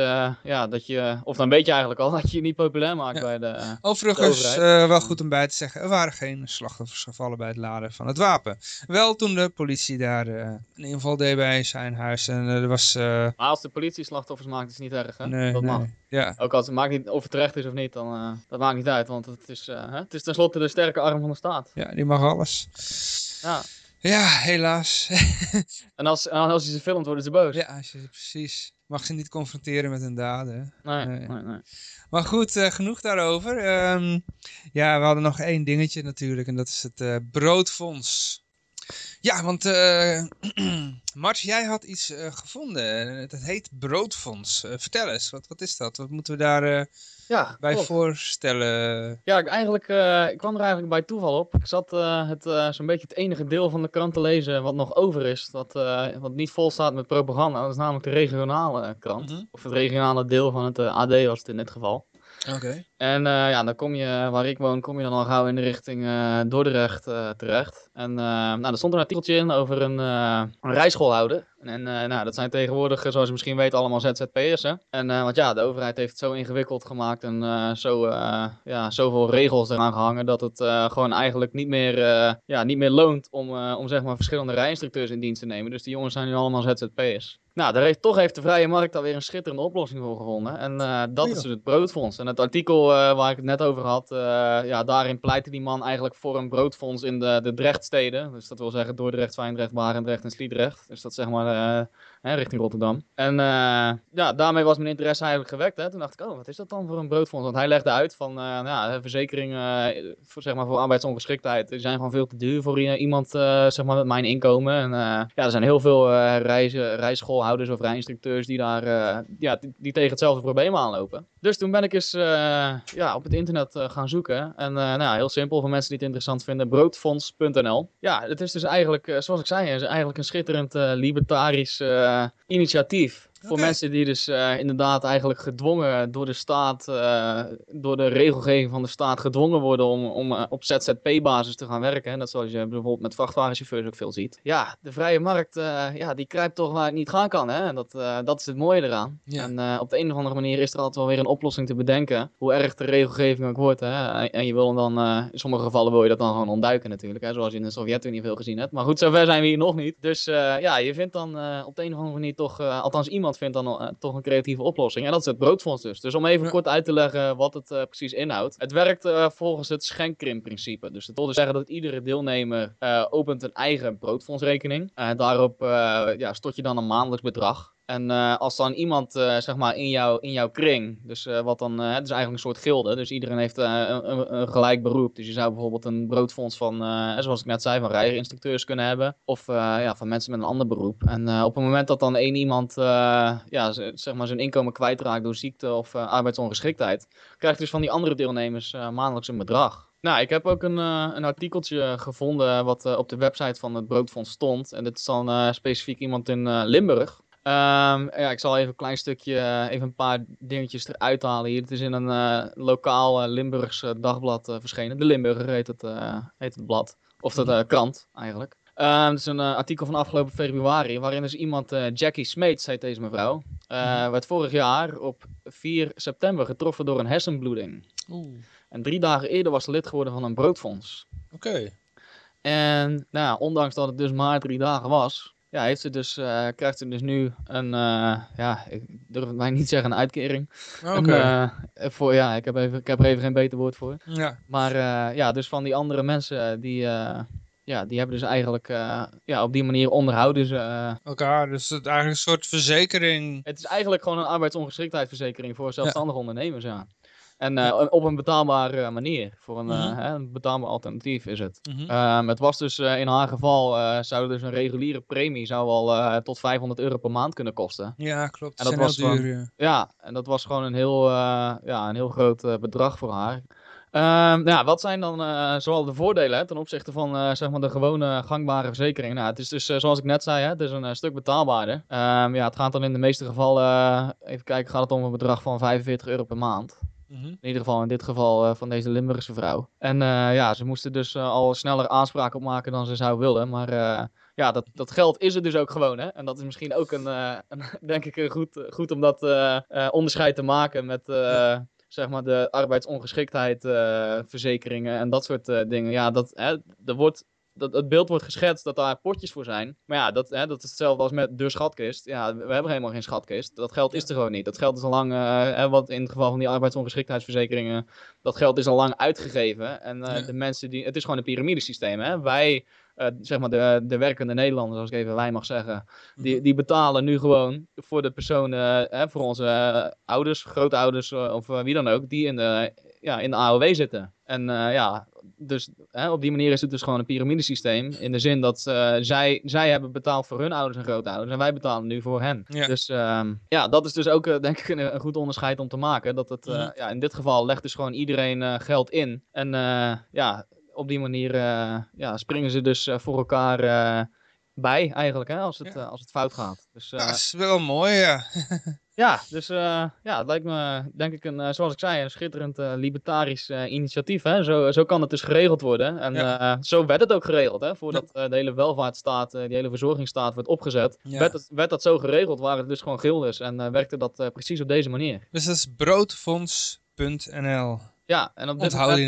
Speaker 3: ja, dat je, of dan weet je eigenlijk al, (laughs) dat je je niet populair maakt
Speaker 1: Ja.
Speaker 3: bij de...
Speaker 1: Overigens,
Speaker 3: de
Speaker 1: wel goed om bij te zeggen, er waren geen slachtoffers gevallen bij het laden van het wapen. Wel toen de politie daar een inval deed bij zijn huis en er was...
Speaker 3: Maar als de politie slachtoffers maakt, is het niet erg, hè?
Speaker 1: nee,
Speaker 3: dat mag.
Speaker 1: Ja,
Speaker 3: Ook als het maakt niet of het terecht is of niet, dan uh, dat maakt niet uit, want het is, uh, hè? het is tenslotte de sterke arm van de staat.
Speaker 1: ja, die mag alles.
Speaker 3: Ja.
Speaker 1: Ja, helaas. (laughs)
Speaker 3: En als, en als je ze filmt, worden ze boos.
Speaker 1: ja, als je, precies. Mag ze niet confronteren met hun daden.
Speaker 3: Nee,
Speaker 1: Nee.
Speaker 3: nee, nee.
Speaker 1: Maar goed, eh, genoeg daarover. Ehm, ja, we hadden nog één dingetje natuurlijk en dat is het eh, broodfonds. Ja, want uh, (clears throat) Mart, jij had iets uh, gevonden. Dat heet broodfonds. Uh, vertel eens, wat, wat is dat? Wat moeten we daar
Speaker 3: ja,
Speaker 1: bij
Speaker 3: klopt.
Speaker 1: voorstellen?
Speaker 3: Ja, ik, eigenlijk, ik kwam er eigenlijk bij toeval op. Ik zat het zo'n beetje het enige deel van de krant te lezen wat nog over is. Wat, wat niet vol staat met propaganda. Dat is namelijk de regionale krant.
Speaker 1: Mhm.
Speaker 3: Of het regionale deel van het AD was het in dit geval. En eh, ja, dan kom je, waar ik woon, kom je dan al gauw in de richting eh, Dordrecht eh, terecht. En nou, er stond een artikeltje in over een, een rijschoolhouder. En eh, nou, dat zijn tegenwoordig, eh, zoals je misschien weet, allemaal ZZP'ers. En eh, want ja, de overheid heeft het zo ingewikkeld gemaakt en zo, ja, zoveel regels eraan gehangen dat het gewoon eigenlijk niet meer, ja, niet meer loont om, om zeg maar verschillende rijinstructeurs in dienst te nemen. Dus die jongens zijn nu allemaal ZZP'ers. Nou, daar heeft, toch heeft de vrije markt alweer een schitterende oplossing voor gevonden. En dat is dus het broodfonds. En het artikel waar ik het net over had, ja, daarin pleitte die man eigenlijk voor een broodfonds in de, de Drechtsteden. Dus dat wil zeggen Dordrecht, Fijndrecht, Barendrecht en Sliedrecht. Dus dat zeg maar det hè, richting Rotterdam. En eh, ja, daarmee was mijn interesse eigenlijk gewekt. Hè. Toen dacht ik, oh, wat is dat dan voor een broodfonds? Want hij legde uit van, eh nou, de verzekeringen eh, voor, zeg maar, voor arbeidsongeschiktheid, die zijn gewoon veel te duur voor iemand zeg maar, met mijn inkomen. En ja, er zijn heel veel reizen, rijschoolhouders of rijinstructeurs die daar ja, die, tegen hetzelfde probleem aanlopen. Dus toen ben ik eens ja, op het internet gaan zoeken. En nou, ja, heel simpel voor mensen die het interessant vinden, broodfonds.nl. Ja, het is dus eigenlijk, zoals ik zei, is eigenlijk een schitterend libertarisch initiatief. Voor mensen die dus eh, inderdaad eigenlijk gedwongen door de staat, eh, door de regelgeving van de staat gedwongen worden om, om eh, op ZZP-basis te gaan werken. Net zoals je bijvoorbeeld met vrachtwagenchauffeurs ook veel ziet. Ja, de vrije markt, ja, die kruipt toch waar het niet gaan kan. Hè? En dat, dat is het mooie eraan.
Speaker 1: Ja.
Speaker 3: En op de een of andere manier is er altijd wel weer een oplossing te bedenken. Hoe erg de regelgeving ook wordt. Hè? En, en je wil dan, in sommige gevallen wil je dat dan gewoon ontduiken natuurlijk. Hè? Zoals je in de Sovjet-Unie veel gezien hebt. Maar goed, zover zijn we hier nog niet. Dus ja, je vindt dan op de een of andere manier toch, althans iemand vindt dan eh, toch een creatieve oplossing. En dat is het broodfonds dus. Dus om even
Speaker 1: Ja.
Speaker 3: kort uit te leggen wat het eh, precies inhoudt. Het werkt eh, volgens het schenkrimprincipe. Dus dat wil dus zeggen dat iedere deelnemer opent een eigen broodfondsrekening. Daarop ja, stort je dan een maandelijks bedrag. En eh, als dan iemand eh, zeg maar in, jou, in jouw kring, dus wat wat dan, eh, het is eigenlijk een soort gilde, dus iedereen heeft eh, een, een, gelijk beroep. Dus je zou bijvoorbeeld een broodfonds van, eh, zoals ik net zei, van rijinstructeurs kunnen hebben. Of eh, ja, van mensen met een ander beroep. En eh, op het moment dat dan één iemand eh, ja, zeg maar zijn inkomen kwijtraakt door ziekte of eh, arbeidsongeschiktheid, krijgt dus van die andere deelnemers eh, maandelijks een bedrag. Nou, ik heb ook een, eh, een artikeltje gevonden wat eh, op de website van het Broodfonds stond. En dit is dan eh, specifiek iemand in eh, Limburg. Ehm, ja, ik zal even een klein stukje, eh, even een paar dingetjes eruit halen hier. Het is in een eh, lokaal eh, Limburgs dagblad verschenen. De Limburger heet het, heet het blad. Of dat eh, krant, eigenlijk. Ehm, het is een artikel van afgelopen februari, waarin dus iemand, Jackie Smeets heet deze mevrouw, eh, werd vorig jaar op 4 september getroffen door een hersenbloeding.
Speaker 1: Oeh.
Speaker 3: En drie dagen eerder was ze lid geworden van een broodfonds.
Speaker 1: Oké.
Speaker 3: En nou, ondanks dat het dus maar drie dagen was, ja, heeft ze dus, eh, krijgt ze dus nu een, eh, ja, ik durf het mij niet zeggen, een uitkering.
Speaker 1: Oké.
Speaker 3: Een, eh, voor, ja, ik heb, even, ik heb er even geen beter woord voor.
Speaker 1: ja.
Speaker 3: Maar ja, dus van die andere mensen, die, ja, die hebben dus eigenlijk, ja, op die manier onderhouden ze.
Speaker 1: Elkaar. Dus het is eigenlijk een soort verzekering.
Speaker 3: het is eigenlijk gewoon een arbeidsongeschiktheidsverzekering voor zelfstandige ondernemers, ja. En eh, op een betaalbare eh, manier, voor een, eh,
Speaker 1: Mhm.
Speaker 3: hè, een betaalbaar alternatief is het.
Speaker 1: Mhm.
Speaker 3: Ehm, het was dus eh, in haar geval, eh, zou dus een reguliere premie zou al eh, tot 500 euro per maand kunnen kosten.
Speaker 1: Ja, klopt.
Speaker 3: En dat was
Speaker 1: duur, ja.
Speaker 3: Ja, en dat was gewoon een heel, eh, ja, een heel groot eh, bedrag voor haar. Ehm, ja, wat zijn dan eh, zoal de voordelen hè, ten opzichte van eh, zeg maar de gewone gangbare verzekering? Nou, het is dus, eh, zoals ik net zei, hè, het is een eh, stuk betaalbaarder. Ehm, ja, het gaat dan in de meeste gevallen, eh, even kijken, gaat het om een bedrag van 45 euro per maand.
Speaker 1: Mhm.
Speaker 3: In ieder geval in dit geval eh, van deze Limburgse vrouw. En eh, ja, ze moesten dus eh, al sneller aanspraak op maken dan ze zou willen. Maar ja, dat, dat geld is er dus ook gewoon. Hè? En dat is misschien ook een, een (laughs) denk ik, een goed, goed om dat onderscheid te maken met zeg maar de arbeidsongeschiktheid verzekeringen en dat soort dingen. Ja, dat, hè, er wordt dat, het beeld wordt geschetst dat daar potjes voor zijn. Maar ja, dat, hè, dat is hetzelfde als met de schatkist. Ja, we hebben helemaal geen schatkist. Dat geld is er gewoon niet. Dat geld is al lang, hè, wat in het geval van die arbeidsongeschiktheidsverzekeringen, dat geld is al lang uitgegeven. En eh,
Speaker 1: Ja.
Speaker 3: de mensen die, het is gewoon een piramidesysteem. Hè? Wij, eh, zeg maar de, de werkende Nederlanders, als ik even wij mag zeggen, die, die betalen nu gewoon voor de personen, hè, voor onze ouders, grootouders of wie dan ook, die in de, ja, in de AOW zitten. En eh, ja, dus hè, op die manier is het dus gewoon een piramidesysteem. In de zin dat eh, zij, zij hebben betaald voor hun ouders en grootouders en wij betalen nu voor hen.
Speaker 1: Ja.
Speaker 3: Dus ehm, ja, dat is dus ook eh, denk ik een, een goed onderscheid om te maken. Dat het,
Speaker 1: Mhm.
Speaker 3: ja, in dit geval legt dus gewoon iedereen geld in. En ja, op die manier ja, springen ze dus voor elkaar bij eigenlijk, hè, als het,
Speaker 1: Ja.
Speaker 3: eh, als het fout gaat. Dus,
Speaker 1: Ja,
Speaker 3: eh,
Speaker 1: dat is wel mooi, ja. (laughs)
Speaker 3: ja, dus eh, ja, het lijkt me, denk ik, een, zoals ik zei, een schitterend libertarisch initiatief. Hè? Zo, zo kan het dus geregeld worden. En
Speaker 1: Ja.
Speaker 3: zo werd het ook geregeld, hè? voordat de hele welvaartsstaat, die hele verzorgingsstaat werd opgezet.
Speaker 1: Ja.
Speaker 3: Werd, het, werd dat zo geregeld, waren het dus gewoon gildes en werkte dat precies op deze manier.
Speaker 1: Dus dat is broodfonds.nl.
Speaker 3: Ja, en op dit, moment,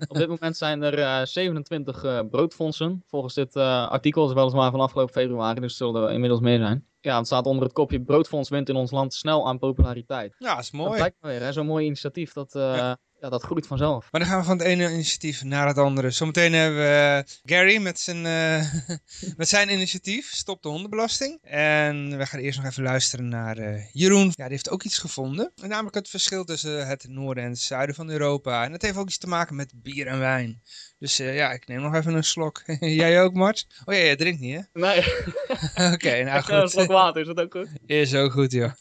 Speaker 3: eh, op dit moment zijn er eh, 27 eh, broodfondsen. Volgens dit eh, artikel is weliswaar van afgelopen februari, dus zullen er inmiddels meer zijn. Ja, het staat onder het kopje broodfonds wint in ons land snel aan populariteit.
Speaker 1: Ja, dat is
Speaker 3: Dat
Speaker 1: mooi.
Speaker 3: lijkt me weer, hè? zo'n mooi initiatief, dat, eh,
Speaker 1: Ja.
Speaker 3: Ja. dat groeit vanzelf.
Speaker 1: Maar dan gaan we van het ene initiatief naar het andere. Zometeen hebben we eh, Gary met zijn, eh, (laughs) met zijn initiatief, Stop de hondenbelasting. En we gaan eerst nog even luisteren naar eh, Jeroen. Ja, die heeft ook iets gevonden. Namelijk het verschil tussen het noorden en het zuiden van Europa. En dat heeft ook iets te maken met bier en wijn. Dus eh, ja, ik neem nog even een slok. (laughs) Jij ook, Mart? Oh ja, jij drinkt niet, hè?
Speaker 3: Nee, (laughs)
Speaker 1: Oké, nou
Speaker 3: ik ga een slok
Speaker 1: goed.
Speaker 3: water, is dat ook goed?
Speaker 1: Is ook goed, joh.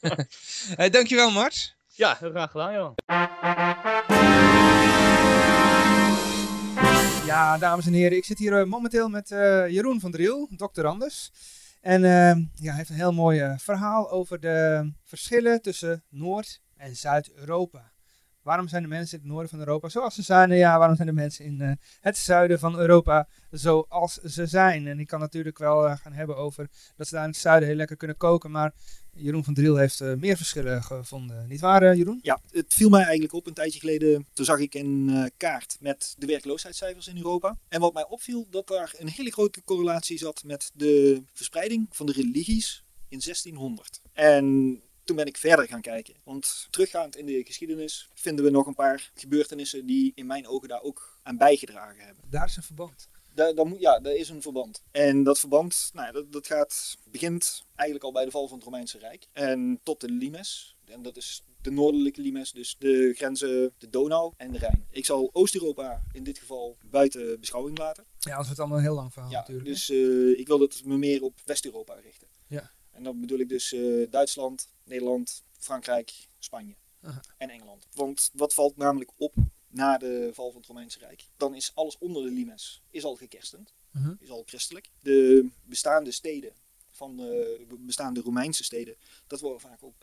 Speaker 1: Dankjewel, Mart.
Speaker 3: Ja, heel graag gedaan, joh.
Speaker 1: Ja, dames en heren, ik zit hier eh, momenteel met eh, Jeroen van Driel, dokter Anders. En eh, ja, hij heeft een heel mooi verhaal over de verschillen tussen Noord- en Zuid-Europa. Waarom zijn de mensen in het noorden van Europa zoals ze zijn? Ja, waarom zijn de mensen in eh, het zuiden van Europa zoals ze zijn? En ik kan natuurlijk wel eh, gaan hebben over dat ze daar in het zuiden heel lekker kunnen koken. Maar Jeroen van Driel heeft eh, meer verschillen gevonden. Niet waar, Jeroen?
Speaker 4: Ja, het viel mij eigenlijk op een tijdje geleden. Toen zag ik een kaart met de werkloosheidscijfers in Europa. En wat mij opviel, dat daar een hele grote correlatie zat met de verspreiding van de religies in 1600. En toen ben ik verder gaan kijken. Want teruggaand in de geschiedenis vinden we nog een paar gebeurtenissen die in mijn ogen daar ook aan bijgedragen hebben.
Speaker 1: Daar is een verband.
Speaker 4: Daar, daar moet, ja, daar is een verband. En dat verband, nou, ja, dat, dat gaat, begint eigenlijk al bij de val van het Romeinse Rijk. En tot de Limes. En dat is de noordelijke Limes, dus de grenzen de Donau en de Rijn. Ik zal Oost-Europa in dit geval buiten beschouwing laten.
Speaker 1: Ja, anders wordt het allemaal een heel lang verhaal
Speaker 4: Ja,
Speaker 1: natuurlijk.
Speaker 4: dus eh, ik wil het me meer op West-Europa richten.
Speaker 1: Ja.
Speaker 4: En dan bedoel ik dus eh, Duitsland, Nederland, Frankrijk, Spanje
Speaker 1: Aha.
Speaker 4: en Engeland. Want wat valt namelijk op na de val van het Romeinse Rijk? Dan is alles onder de limes is al gekerstend,
Speaker 1: Mhm.
Speaker 4: is al christelijk. De bestaande steden van de bestaande Romeinse steden, dat worden vaak ook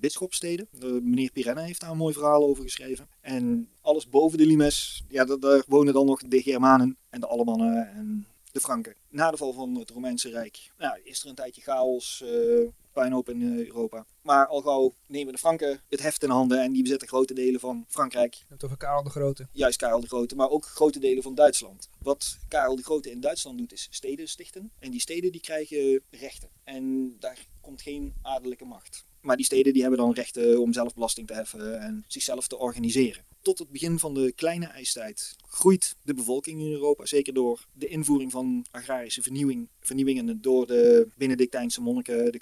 Speaker 4: bisschopsteden. De, meneer Pirenne heeft daar een mooi verhaal over geschreven. En alles boven de limes, ja, da- daar wonen dan nog de Germanen en de Allemannen en de Franken. Na de val van het Romeinse Rijk ja, is er een tijdje chaos, eh puinhoop in eh, Europa. Maar al gauw nemen de Franken het heft in handen en die bezetten grote delen van Frankrijk.
Speaker 1: Je hebt over Karel de Grote.
Speaker 4: Juist Karel de Grote, maar ook grote delen van Duitsland. Wat Karel de Grote in Duitsland doet is steden stichten. En die steden die krijgen rechten. En daar komt geen adellijke macht. Maar die steden die hebben dan rechten om zelf belasting te heffen en zichzelf te organiseren. Tot het begin van de kleine ijstijd groeit de bevolking in Europa. Zeker door de invoering van agrarische vernieuwing, vernieuwingen door de Benedictijnse monniken, de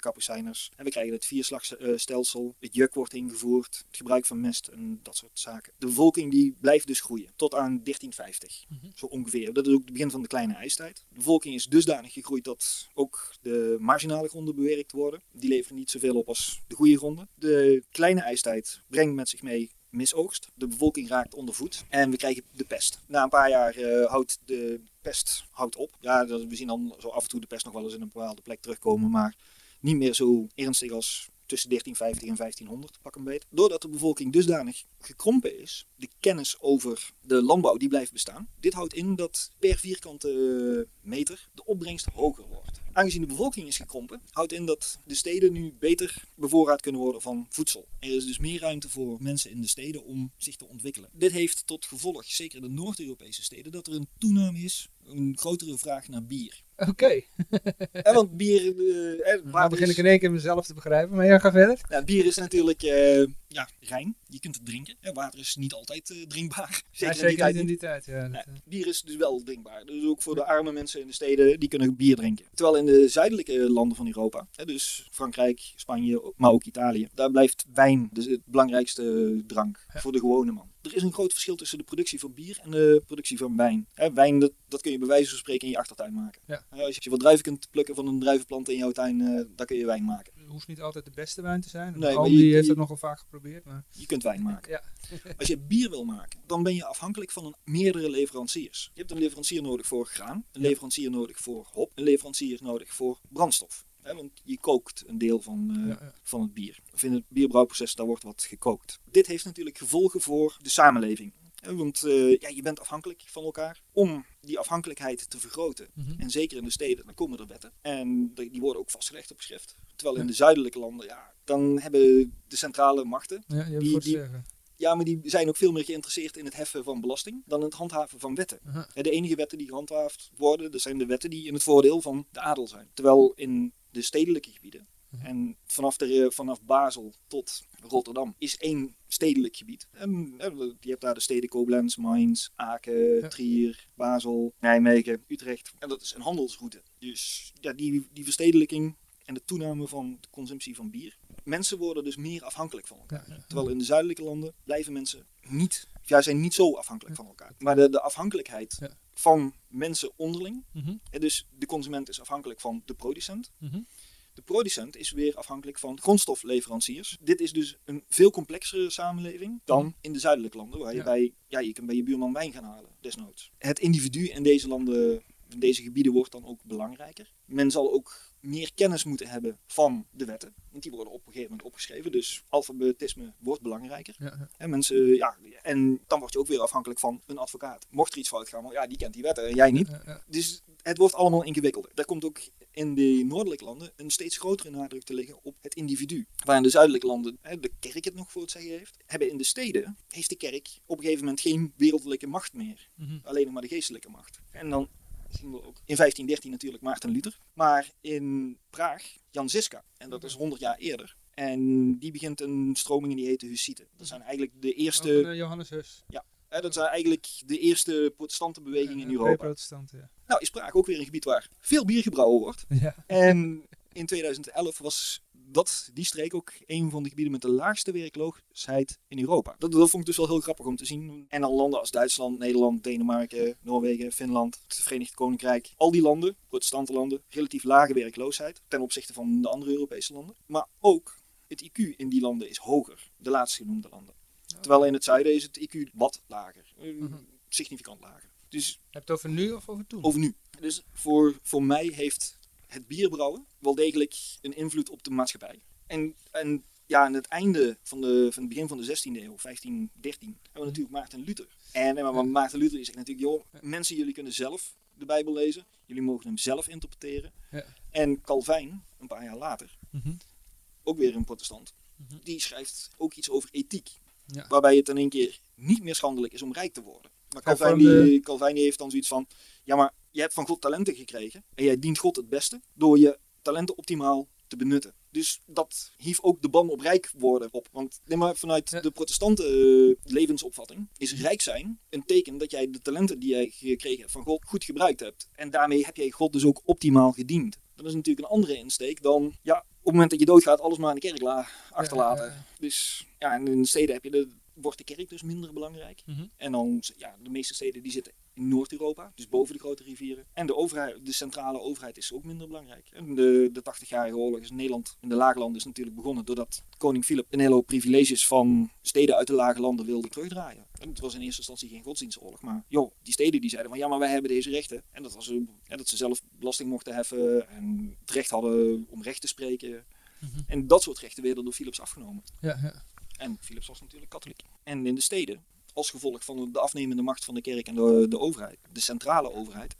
Speaker 4: En we krijgen het vierslagstelsel, het juk wordt ingevoerd, het gebruik van mest en dat soort zaken. De bevolking die blijft dus groeien tot aan 1350, zo ongeveer. Dat is ook het begin van de kleine ijstijd. De bevolking is dusdanig gegroeid dat ook de marginale gronden bewerkt worden. Die leveren niet zoveel op als de goede gronden. De kleine ijstijd brengt met zich mee misoogst. De bevolking raakt onder voet en we krijgen de pest. Na een paar jaar eh, houdt de pest houdt op. Ja, we zien dan zo af en toe de pest nog wel eens in een bepaalde plek terugkomen, maar niet meer zo ernstig als tussen 1350 en 1500, pak een beet. Doordat de bevolking dusdanig gekrompen is, de kennis over de landbouw die blijft bestaan. Dit houdt in dat per vierkante meter de opbrengst hoger wordt. Aangezien de bevolking is gekrompen, houdt in dat de steden nu beter bevoorraad kunnen worden van voedsel. Er is dus meer ruimte voor mensen in de steden om zich te ontwikkelen. Dit heeft tot gevolg, zeker in de Noord-Europese steden, dat er een toename is, een grotere vraag naar bier.
Speaker 1: Oké, (laughs)
Speaker 4: En want bier,
Speaker 1: nou
Speaker 4: water
Speaker 1: begin
Speaker 4: is-
Speaker 1: ik in één keer mezelf te begrijpen. Maar ja, ga verder.
Speaker 4: nou, bier is natuurlijk eh, ja, rein. Je kunt het drinken. En water is niet altijd eh, drinkbaar.
Speaker 1: Ja, (laughs)
Speaker 4: Zeker, in die
Speaker 1: in die tijd. Ja, dat,
Speaker 4: bier is dus wel drinkbaar. Dus ook voor de arme mensen in de steden, die kunnen bier drinken. Terwijl in de zuidelijke landen van Europa, hè, dus Frankrijk, Spanje, maar ook Italië, daar blijft wijn dus het belangrijkste drank
Speaker 1: Ja.
Speaker 4: voor de gewone man. Er is een groot verschil tussen de productie van bier en de productie van wijn. Hè, wijn, dat, dat kun je bij wijze van spreken in je achtertuin maken.
Speaker 1: Ja.
Speaker 4: Als je wat druiven kunt plukken van een druivenplant in jouw tuin, eh dan kun je wijn maken.
Speaker 1: hoeft niet altijd de beste wijn te zijn.
Speaker 4: Nee,
Speaker 1: die heeft dat nogal vaak geprobeerd. Maar...
Speaker 4: Je kunt wijn maken.
Speaker 1: Ja. (laughs)
Speaker 4: Als je bier wil maken, dan ben je afhankelijk van een, meerdere leveranciers. Je hebt een leverancier nodig voor graan, een leverancier nodig voor hop, een leverancier nodig voor brandstof. Hè, want je kookt een deel van, eh,
Speaker 1: Ja, ja.
Speaker 4: van het bier. Of in het bierbrouwproces, daar wordt wat gekookt. Dit heeft natuurlijk gevolgen voor de samenleving. Hè, Want eh, ja, je bent afhankelijk van elkaar. Om die afhankelijkheid te vergroten,
Speaker 1: Mhm.
Speaker 4: en zeker in de steden, dan komen er wetten. En die worden ook vastgelegd op schrift. Terwijl in
Speaker 1: Ja.
Speaker 4: de zuidelijke landen, ja, dan hebben de centrale machten
Speaker 1: Ja, je
Speaker 4: Die- die- ja, maar die zijn ook veel meer geïnteresseerd in het heffen van belasting dan in het handhaven van wetten.
Speaker 1: Aha.
Speaker 4: De enige wetten die gehandhaafd worden, dat zijn de wetten die in het voordeel van de adel zijn. Terwijl in de stedelijke gebieden,
Speaker 1: Mhm.
Speaker 4: en vanaf, de, vanaf Basel tot Rotterdam, is één stedelijk gebied. En, eh, je hebt daar de steden Koblenz, Mainz, Aken,
Speaker 1: Ja.
Speaker 4: Trier, Basel, Nijmegen, Utrecht. En dat is een handelsroute. Dus ja, die, die verstedelijking en de toename van de consumptie van bier. Mensen worden dus meer afhankelijk van elkaar.
Speaker 1: Ja, ja.
Speaker 4: Terwijl in de zuidelijke landen blijven mensen niet, ja, zijn niet zo afhankelijk van elkaar. Maar de, de afhankelijkheid. Van mensen onderling,
Speaker 1: Mhm.
Speaker 4: en dus de consument is afhankelijk van de producent.
Speaker 1: Mhm.
Speaker 4: De producent is weer afhankelijk van grondstofleveranciers. Dit is dus een veel complexere samenleving dan in de zuidelijke landen, waar je
Speaker 1: Ja.
Speaker 4: bij, ja, je kunt bij je buurman wijn gaan halen, desnoods. Het individu in deze landen, deze gebieden wordt dan ook belangrijker. Men zal ook meer kennis moeten hebben van de wetten, want die worden op een gegeven moment opgeschreven. Dus alfabetisme wordt belangrijker.
Speaker 1: Ja, ja.
Speaker 4: En mensen, ja, en dan word je ook weer afhankelijk van een advocaat. Mocht er iets fout gaan, maar ja, die kent die wetten en jij niet.
Speaker 1: Ja.
Speaker 4: Dus het wordt allemaal ingewikkelder. Daar komt ook in de noordelijke landen een steeds grotere nadruk te liggen op het individu. Waar in de zuidelijke landen hè, de kerk het nog voor het zeggen heeft, hebben in de steden heeft de kerk op een gegeven moment geen wereldlijke macht meer.
Speaker 1: Mhm.
Speaker 4: Alleen nog maar de geestelijke macht. En dan in 1513 natuurlijk Maarten Luther. Maar in Praag Jan Ziska. En dat is 100 jaar eerder. En die begint een stroming die heet de Hussieten. Dat zijn eigenlijk de eerste,
Speaker 1: Johannes Hus.
Speaker 4: hè, dat zijn eigenlijk de eerste protestante bewegingen in
Speaker 1: Ja,
Speaker 4: Europa.
Speaker 1: Protestanten, ja.
Speaker 4: Nou is Praag ook weer een gebied waar veel bier gebrouwen wordt. (laughs)
Speaker 1: Ja.
Speaker 4: En in 2011 was dat, die streek ook een van de gebieden met de laagste werkloosheid in Europa. Dat, dat vond ik dus wel heel grappig om te zien. En dan landen als Duitsland, Nederland, Denemarken, Noorwegen, Finland, het Verenigd Koninkrijk. Al die landen, protestante landen, relatief lage werkloosheid ten opzichte van de andere Europese landen. Maar ook het IQ in die landen is hoger, de laatst genoemde landen. Terwijl in het zuiden is het IQ wat lager, eh,
Speaker 1: Mhm.
Speaker 4: significant lager. Dus
Speaker 1: Heb je het over nu of over toen?
Speaker 4: over nu. Dus voor, voor mij heeft het bierbrouwen wel degelijk een invloed op de maatschappij. En, en ja, aan het einde van, de, van het begin van de 16e eeuw, 1513, hebben we natuurlijk Maarten Luther. En, en maar Maarten Luther zegt natuurlijk, joh, mensen jullie kunnen zelf de Bijbel lezen. Jullie mogen hem zelf interpreteren.
Speaker 1: Ja.
Speaker 4: En Calvijn, een paar jaar later,
Speaker 1: Mhm.
Speaker 4: ook weer een protestant,
Speaker 1: Mhm.
Speaker 4: die schrijft ook iets over ethiek.
Speaker 1: Ja.
Speaker 4: Waarbij het in één keer niet meer schandelijk is om rijk te worden. Maar Calvijn, die, Calvijn die heeft dan zoiets van, ja maar je hebt van God talenten gekregen en jij dient God het beste door je talenten optimaal te benutten. Dus dat hief ook de ban op rijk worden op. Want neem maar vanuit
Speaker 1: Ja.
Speaker 4: de protestante eh, levensopvatting is rijk zijn een teken dat jij de talenten die jij gekregen hebt van God goed gebruikt hebt. En daarmee heb jij God dus ook optimaal gediend. Dat is natuurlijk een andere insteek dan, ja, op het moment dat je doodgaat, alles maar in de kerk la- achterlaten.
Speaker 1: Ja, ja, ja.
Speaker 4: Dus ja, en in de steden heb je de, wordt de kerk dus minder belangrijk.
Speaker 1: Mhm.
Speaker 4: En dan, ja, de meeste steden die zitten in Noord-Europa, dus boven de grote rivieren. En de, overheid, de centrale overheid is ook minder belangrijk. En de, de 80-jarige oorlog is in Nederland, in de lage landen, is natuurlijk begonnen doordat koning Filip een hele hoop privileges van steden uit de lage landen wilde terugdraaien. En het was in eerste instantie geen godsdienstoorlog, maar joh, die steden die zeiden van ja, maar wij hebben deze rechten. En dat was dat ze zelf belasting mochten heffen en het recht hadden om recht te spreken.
Speaker 1: Mhm.
Speaker 4: En dat soort rechten werden door Philips afgenomen.
Speaker 1: Ja, ja.
Speaker 4: En Philips was natuurlijk katholiek. En in de steden, als gevolg van de afnemende macht van de kerk en de, de overheid, de centrale overheid,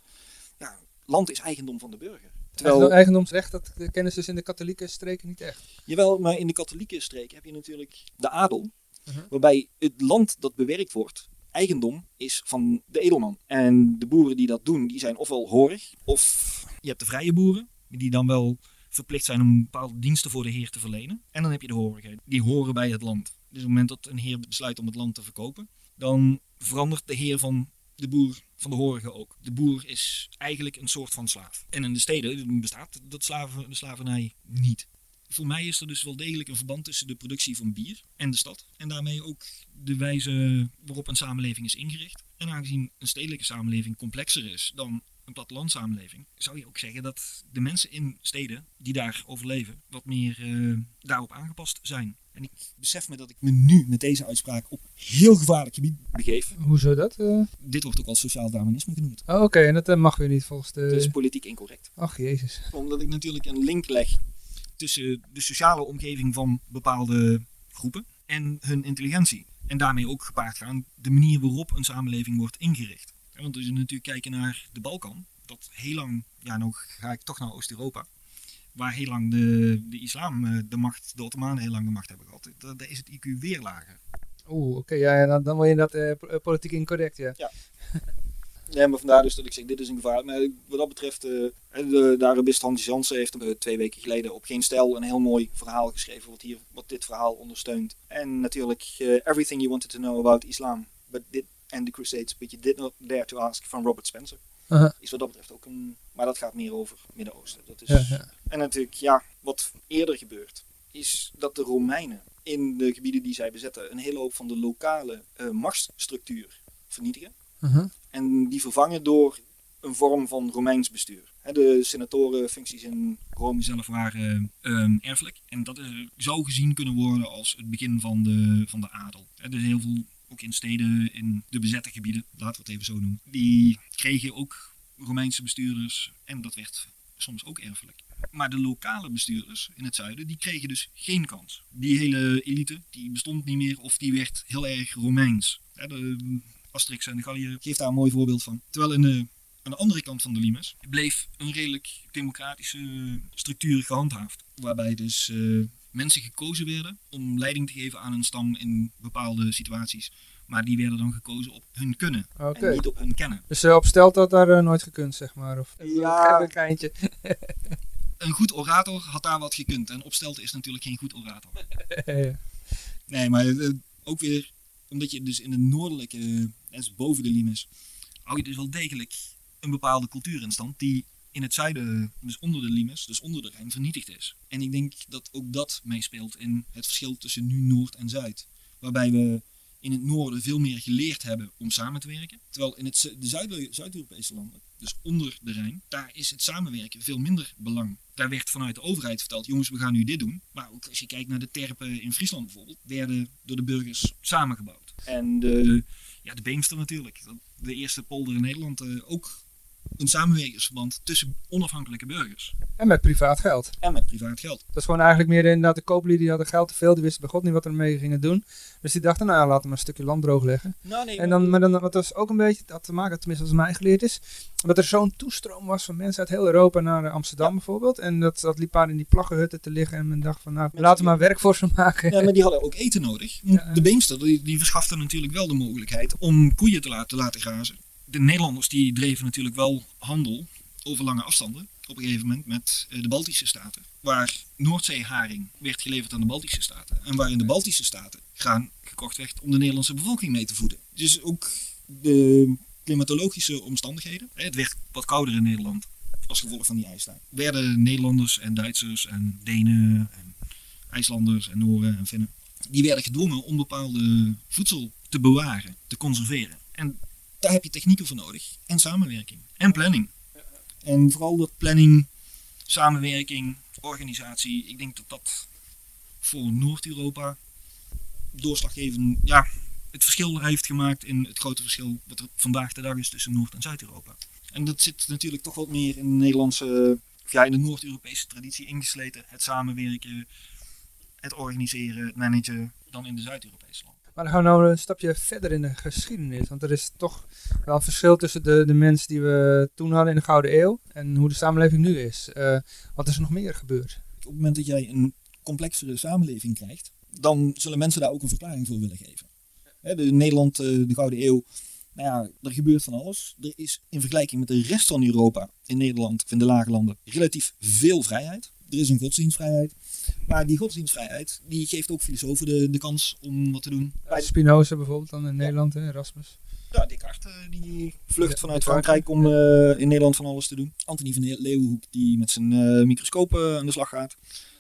Speaker 4: ja, land is eigendom van de burger. Terwijl,
Speaker 1: Eigendom- Eigendomsrecht, dat kennen ze dus in de katholieke streken niet echt.
Speaker 4: jawel, maar in de katholieke streek heb je natuurlijk de adel,
Speaker 1: Mhm.
Speaker 4: waarbij het land dat bewerkt wordt, eigendom is van de edelman. En de boeren die dat doen, die zijn ofwel horig, of je hebt de vrije boeren, die dan wel verplicht zijn om bepaalde diensten voor de heer te verlenen. En dan heb je de horigheid, die horen bij het land. Dus op het moment dat een heer besluit om het land te verkopen, dan verandert de heer van de boer van de horige ook. De boer is eigenlijk een soort van slaaf. En in de steden bestaat dat slaven, de slavernij niet. Voor mij is er dus wel degelijk een verband tussen de productie van bier en de stad. En daarmee ook de wijze waarop een samenleving is ingericht. En aangezien een stedelijke samenleving complexer is dan een plattelandsamenleving, zou je ook zeggen dat de mensen in steden die daar overleven, wat meer eh, daarop aangepast zijn. En ik besef me dat ik me nu met deze uitspraak op heel gevaarlijk gebied begeef.
Speaker 1: Hoezo dat? eh?
Speaker 4: Dit wordt ook als sociaal darwinisme genoemd.
Speaker 1: Oh, Oké, en dat eh, mag weer niet volgens de...
Speaker 4: Dat is politiek incorrect.
Speaker 1: Ach, jezus.
Speaker 4: Omdat ik natuurlijk een link leg tussen de sociale omgeving van bepaalde groepen en hun intelligentie. En daarmee ook gepaard gaan de manier waarop een samenleving wordt ingericht. Want als je natuurlijk kijken naar de Balkan, dat heel lang, ja nou ga ik toch naar Oost-Europa, waar heel lang de, de islam eh, de macht, de Ottomanen heel lang de macht hebben gehad, daar, daar is het IQ weer lager.
Speaker 1: Oeh, oké, ja, ja, dan, dan word je dat eh, po- eh, politiek incorrect, ja. (laughs)
Speaker 4: Ja, maar vandaar dus dat ik zeg, dit is een gevaar. Maar wat dat betreft, eh, de, de Arabist Hans Jansen heeft eh, twee weken geleden op Geen Stijl een heel mooi verhaal geschreven, wat, hier, wat dit verhaal ondersteunt. En natuurlijk, eh, Everything You Wanted to Know About Islam but did, and the Crusades, but you did not dare to ask van Robert Spencer.
Speaker 1: Aha.
Speaker 4: Is wat dat betreft ook een... Maar dat gaat meer over Midden-Oosten. Dat is,
Speaker 1: Ja, ja.
Speaker 4: En natuurlijk, ja, wat eerder gebeurt, is dat de Romeinen in de gebieden die zij bezetten een hele hoop van de lokale eh, machtsstructuur vernietigen. En die vervangen door een vorm van Romeins bestuur. De senatorenfuncties in Rome zelf waren ehm, erfelijk. En dat eh, zou gezien kunnen worden als het begin van de, van de adel. Hè, Dus heel veel, ook in steden, in de bezette gebieden, laten we het even zo noemen. Die kregen ook Romeinse bestuurders en dat werd soms ook erfelijk. Maar de lokale bestuurders in het zuiden, die kregen dus geen kans. Die hele elite, die bestond niet meer of die werd heel erg Romeins. Hè, de, Asterix en de Gallië geeft daar een mooi voorbeeld van. Terwijl in de, aan de andere kant van de limes bleef een redelijk democratische structuur gehandhaafd. Waarbij dus eh, mensen gekozen werden om leiding te geven aan een stam in bepaalde situaties. Maar die werden dan gekozen op hun kunnen en niet op hun kennen.
Speaker 1: Dus uh, op stelt dat daar eh, nooit gekund, zeg maar. Of
Speaker 4: Ja.
Speaker 1: een geintje. (laughs)
Speaker 4: Een goed orator had daar wat gekund. En opstelten is natuurlijk geen goed orator. (laughs)
Speaker 1: Ja.
Speaker 4: Nee, maar eh, ook weer omdat je dus in de noordelijke, eh, dus boven de limes, hou je dus wel degelijk een bepaalde cultuur in stand die in het zuiden, dus onder de limes, dus onder de Rijn, vernietigd is. En ik denk dat ook dat meespeelt in het verschil tussen nu Noord en Zuid. Waarbij we in het noorden veel meer geleerd hebben om samen te werken. Terwijl in het, de zuid- Zuid-Europese landen, dus onder de Rijn, daar is het samenwerken veel minder belang. Daar werd vanuit de overheid verteld, jongens, we gaan nu dit doen. Maar ook als je kijkt naar de terpen in Friesland bijvoorbeeld, werden door de burgers samengebouwd. En de, ja, de Beemster natuurlijk, de eerste polder in Nederland, eh, ook een samenwerkingsverband tussen onafhankelijke burgers.
Speaker 1: En met privaat geld.
Speaker 4: En met privaat geld.
Speaker 1: Dat is gewoon eigenlijk meer inderdaad de kooplieden die hadden geld te veel. Die wisten bij God niet wat er mee gingen doen. Dus die dachten, nou laten we maar een stukje land droogleggen.
Speaker 4: Nou, nee,
Speaker 1: En dan, maar dan, wat was ook een beetje, dat te maken, tenminste als het mij geleerd is, dat er zo'n toestroom was van mensen uit heel Europa naar eh, Amsterdam bijvoorbeeld. En dat, dat liep daar in die plaggenhutten te liggen en men dacht van, nou,
Speaker 4: Mensen
Speaker 1: laten we maar werk voor ze maken.
Speaker 4: Ja, maar die hadden ook eten nodig.
Speaker 1: Ja.
Speaker 4: De Beemster die, die verschafte natuurlijk wel de mogelijkheid om koeien te laten, te laten grazen. De Nederlanders die dreven natuurlijk wel handel over lange afstanden. Op een gegeven moment met eh, de Baltische staten. Waar Noordzeeharing werd geleverd aan de Baltische staten. En waar in de Baltische staten graan gekocht werd om de Nederlandse bevolking mee te voeden. Dus ook de klimatologische omstandigheden. Het werd wat kouder in Nederland als gevolg van die ijstijd. Werden Nederlanders en Duitsers en Denen en IJslanders en Nooren en Finnen. Die werden gedwongen om bepaalde voedsel te bewaren, te conserveren. En daar heb je technieken voor nodig. En samenwerking. En planning. En vooral dat planning, samenwerking, organisatie. Ik denk dat dat voor Noord-Europa doorslaggevend, ja, het verschil heeft gemaakt in het grote verschil wat er vandaag de dag is tussen Noord- en Zuid-Europa. En dat zit natuurlijk toch wat meer in de Nederlandse, of ja, in de Noord-Europese traditie ingesleten. Het samenwerken, het organiseren, het managen, dan in de Zuid-Europese landen.
Speaker 1: Maar dan gaan we nou een stapje verder in de geschiedenis. Want er is toch wel een verschil tussen de, de mensen die we toen hadden in de Gouden Eeuw en hoe de samenleving nu is. Eh, wat is er nog meer gebeurd?
Speaker 4: Op het moment dat jij een complexere samenleving krijgt, dan zullen mensen daar ook een verklaring voor willen geven. Hè, de Nederland, eh, de Gouden Eeuw, nou ja, er gebeurt van alles. Er is in vergelijking met de rest van Europa, in Nederland in de lage landen, relatief veel vrijheid. Er is een godsdienstvrijheid. Maar die godsdienstvrijheid, die geeft ook filosofen de, de kans om wat te doen. Bij
Speaker 1: Spinoza bijvoorbeeld dan in Nederland, hè, Erasmus.
Speaker 4: Ja, Descartes eh, die vlucht vanuit. Frankrijk om eh, in Nederland van alles te doen. Antonie van Leeuwenhoek die met zijn eh, microscoop aan de slag gaat.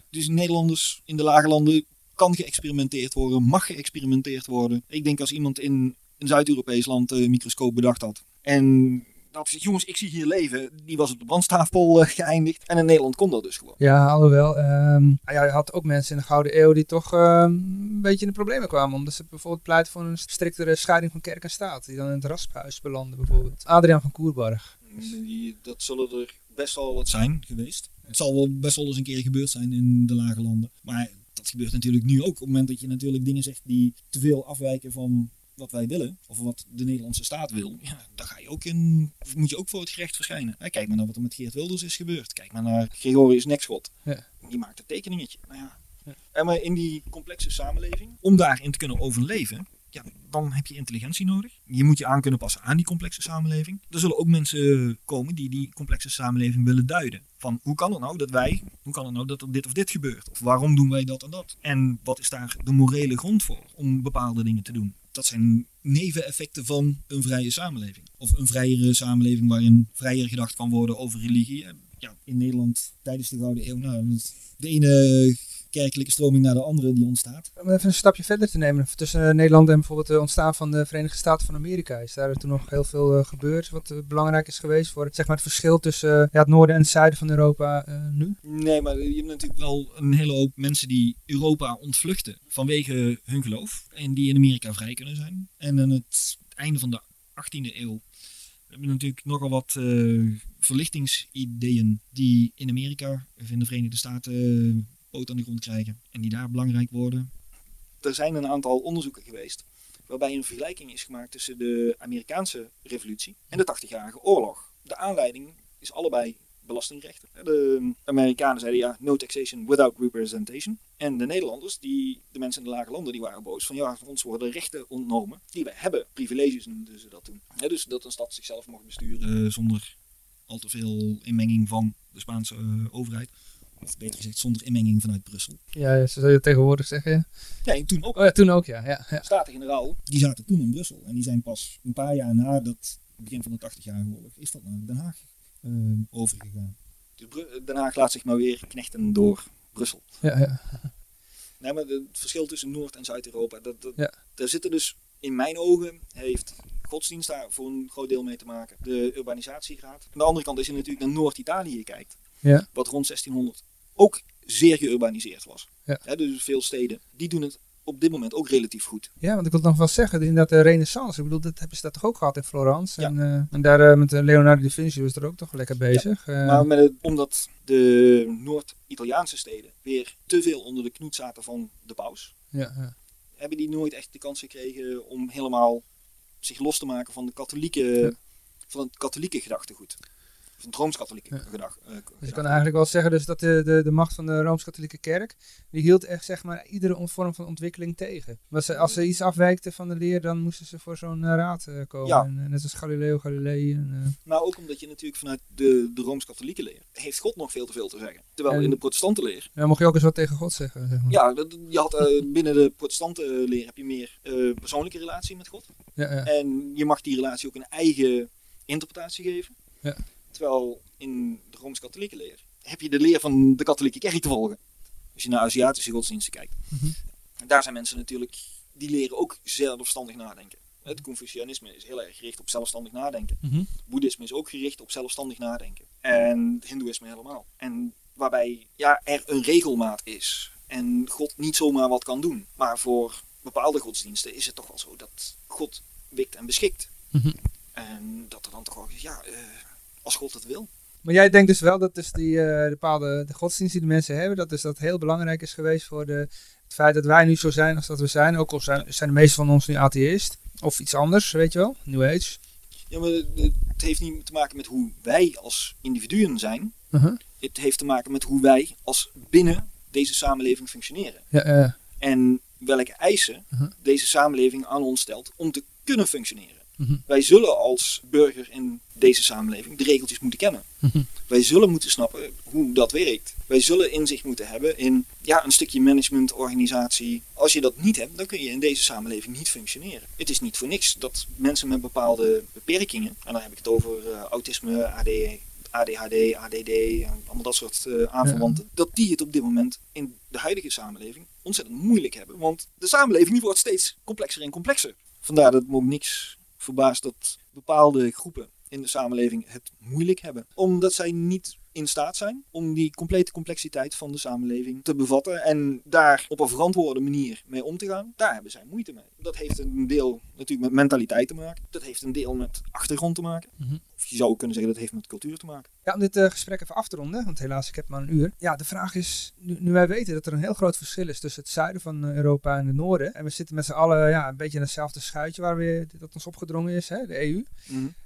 Speaker 4: Dus Nederlanders in de lage landen kan geëxperimenteerd worden, mag geëxperimenteerd worden. Ik denk als iemand in een Zuid-Europees land een microscoop bedacht had en dat gezegd, jongens, ik zie hier leven. Die was op de brandstapel eh, geëindigd. En in Nederland kon dat dus gewoon.
Speaker 1: Ja, alhoewel. ehm ja, je had ook mensen in de Gouden Eeuw die toch ehm, een beetje in de problemen kwamen. Omdat ze bijvoorbeeld pleiten voor een striktere scheiding van kerk en staat. Die dan in het rasphuis belanden bijvoorbeeld. Adriaan van Koerbarg.
Speaker 4: Die, dat zullen er best wel wat zijn geweest. Het zal wel best wel eens een keer gebeurd zijn in de lage landen. Maar dat gebeurt natuurlijk nu ook. Op het moment dat je natuurlijk dingen zegt die te veel afwijken van wat wij willen, of wat de Nederlandse staat wil, ja, dan ga je ook in, moet je ook voor het gerecht verschijnen. Kijk maar naar wat er met Geert Wilders is gebeurd. Kijk maar naar Gregorius Nekschot.
Speaker 1: Ja.
Speaker 4: Die maakt een tekeningetje. Nou ja.
Speaker 1: Ja.
Speaker 4: En maar in die complexe samenleving, om daarin te kunnen overleven, ja, dan heb je intelligentie nodig. Je moet je aan kunnen passen aan die complexe samenleving. Er zullen ook mensen komen die die complexe samenleving willen duiden. Van hoe kan het nou dat wij, hoe kan het nou dat er dit of dit gebeurt? Of waarom doen wij dat en dat? En wat is daar de morele grond voor om bepaalde dingen te doen? Dat zijn neveneffecten van een vrije samenleving. Of een vrijere samenleving waarin vrijer gedacht kan worden over religie. Ja, in Nederland tijdens de Gouden Eeuw, nou, de ene kerkelijke stroming naar de andere die ontstaat.
Speaker 1: Om even een stapje verder te nemen. Tussen eh, Nederland en bijvoorbeeld het ontstaan van de Verenigde Staten van Amerika. Is daar toen nog heel veel eh, gebeurd wat eh, belangrijk is geweest voor zeg maar, het verschil tussen eh, ja, het noorden en het zuiden van Europa eh, nu?
Speaker 4: Nee, maar je hebt natuurlijk wel een hele hoop mensen die Europa ontvluchten vanwege hun geloof. En die in Amerika vrij kunnen zijn. En aan het einde van de 18e eeuw hebben we natuurlijk nogal wat eh, verlichtingsideeën die in Amerika of in de Verenigde Staten eh, poot aan de grond krijgen. En die daar belangrijk worden. Er zijn een aantal onderzoeken geweest waarbij een vergelijking is gemaakt tussen de Amerikaanse revolutie en de 80-jarige oorlog. De aanleiding is allebei belastingrechten. De Amerikanen zeiden ja, no taxation without representation. En de Nederlanders, die, de mensen in de lage landen, die waren boos van ja, ons worden rechten ontnomen die we hebben. Privileges noemden ze dat toen. Ja, dus dat een stad zichzelf mocht besturen eh, zonder al te veel inmenging van de Spaanse eh, overheid. Of beter gezegd, zonder inmenging vanuit Brussel.
Speaker 1: Ja, zo zou je tegenwoordig zeggen. Ja.
Speaker 4: Ja, en toen ook.
Speaker 1: Oh ja, toen ook ja. ja, ja.
Speaker 4: Staten-generaal, die zaten toen in Brussel. En die zijn pas een paar jaar na dat begin van de 80-jarige oorlog, is dat naar Den Haag eh, overgegaan. Dus Den Haag laat zich maar weer knechten door Brussel.
Speaker 1: ja, ja.
Speaker 4: Nee, maar het verschil tussen Noord- en Zuid-Europa, dat, dat,
Speaker 1: Ja.
Speaker 4: daar zitten dus in mijn ogen, heeft godsdienst daar voor een groot deel mee te maken. De urbanisatiegraad. Aan de andere kant, als je natuurlijk naar Noord-Italië kijkt,
Speaker 1: Ja.
Speaker 4: wat rond 1600 ook zeer geurbaniseerd was.
Speaker 1: Ja.
Speaker 4: Dus veel steden, die doen het op dit moment ook relatief goed.
Speaker 1: Ja, want ik wil nog wel zeggen, in dat de renaissance, ik bedoel, dat hebben ze dat toch ook gehad in Florence.
Speaker 4: Ja.
Speaker 1: En, eh, en daar eh, met eh, Leonardo da Vinci was er ook toch lekker bezig.
Speaker 4: Maar met het, omdat de Noord-Italiaanse steden weer te veel onder de knoet zaten van de paus,
Speaker 1: ja, ja.
Speaker 4: hebben die nooit echt de kans gekregen om helemaal zich los te maken van, de katholieke, van het katholieke gedachtegoed. Rooms-katholieke
Speaker 1: Ja.
Speaker 4: gedag.
Speaker 1: Dus je kan eigenlijk wel zeggen dus dat de, de, de macht van de Rooms-Katholieke Kerk, die hield echt zeg maar iedere vorm van ontwikkeling tegen. Maar ze, als ze iets afwijkten van de leer, dan moesten ze voor zo'n eh, raad eh, komen.
Speaker 4: Ja.
Speaker 1: En, net als Galileo Galilei. En,
Speaker 4: Maar ook omdat je natuurlijk vanuit de, de Rooms-katholieke leer, heeft God nog veel te veel te zeggen. Terwijl
Speaker 1: En-
Speaker 4: in de protestantenleer,
Speaker 1: ja, mocht je ook eens wat tegen God zeggen. Zeg maar.
Speaker 4: ja, dat- je had, (laughs) binnen de protestantenleer heb je meer persoonlijke relatie met God.
Speaker 1: Ja, ja.
Speaker 4: En je mag die relatie ook een eigen interpretatie geven.
Speaker 1: Ja.
Speaker 4: Terwijl in de Rooms-Katholieke leer heb je de leer van de katholieke kerk te volgen. Als je naar Aziatische godsdiensten kijkt.
Speaker 1: Mhm.
Speaker 4: Daar zijn mensen natuurlijk, die leren ook zelfstandig nadenken. Het Confucianisme is heel erg gericht op zelfstandig nadenken.
Speaker 1: Mhm.
Speaker 4: Boeddhisme is ook gericht op zelfstandig nadenken. En Hindoeïsme helemaal. En waarbij ja, er een regelmaat is. En God niet zomaar wat kan doen. Maar voor bepaalde godsdiensten is het toch wel zo dat God wikt en beschikt.
Speaker 1: Mhm.
Speaker 4: En dat er dan toch wel ja, eh, als God het wil.
Speaker 1: Maar jij denkt dus wel dat dus die eh, bepaalde de godsdienst die de mensen hebben, dat dus dat heel belangrijk is geweest voor de, het feit dat wij nu zo zijn als dat we zijn. Ook al zijn, zijn de meeste van ons nu atheïst. Of iets anders, weet je wel. New Age.
Speaker 4: Ja, maar het heeft niet te maken met hoe wij als individuen zijn.
Speaker 1: Mhm.
Speaker 4: Het heeft te maken met hoe wij als binnen deze samenleving functioneren.
Speaker 1: Ja,
Speaker 4: En welke eisen
Speaker 1: Mhm.
Speaker 4: deze samenleving aan ons stelt om te kunnen functioneren.
Speaker 1: Mhm.
Speaker 4: Wij zullen als burger in deze samenleving de regeltjes moeten kennen.
Speaker 1: Mhm.
Speaker 4: Wij zullen moeten snappen hoe dat werkt. Wij zullen inzicht moeten hebben in ja, een stukje management, organisatie. Als je dat niet hebt, dan kun je in deze samenleving niet functioneren. Het is niet voor niks dat mensen met bepaalde beperkingen, en dan heb ik het over eh, autisme, AD, ADHD, ADD, en allemaal dat soort eh, aanverwanten, dat die het op dit moment in de huidige samenleving ontzettend moeilijk hebben. Want de samenleving wordt steeds complexer en complexer. Vandaar dat me ook niks verbaast dat bepaalde groepen in de samenleving het moeilijk hebben. Omdat zij niet in staat zijn om die complete complexiteit van de samenleving te bevatten en daar op een verantwoorde manier mee om te gaan, daar hebben zij moeite mee. Dat heeft een deel natuurlijk met mentaliteit te maken. Dat heeft een deel met achtergrond te maken.
Speaker 1: Mhm.
Speaker 4: Of je zou kunnen zeggen dat heeft met cultuur te maken.
Speaker 1: Ja, om dit eh, gesprek even af te ronden, want helaas, ik heb maar een uur. Ja, de vraag is, nu, nu wij weten dat er een heel groot verschil is tussen het zuiden van eh, Europa en het noorden. En we zitten met z'n allen ja, een beetje in hetzelfde schuitje waar we, dat ons opgedrongen is, hè, de EU.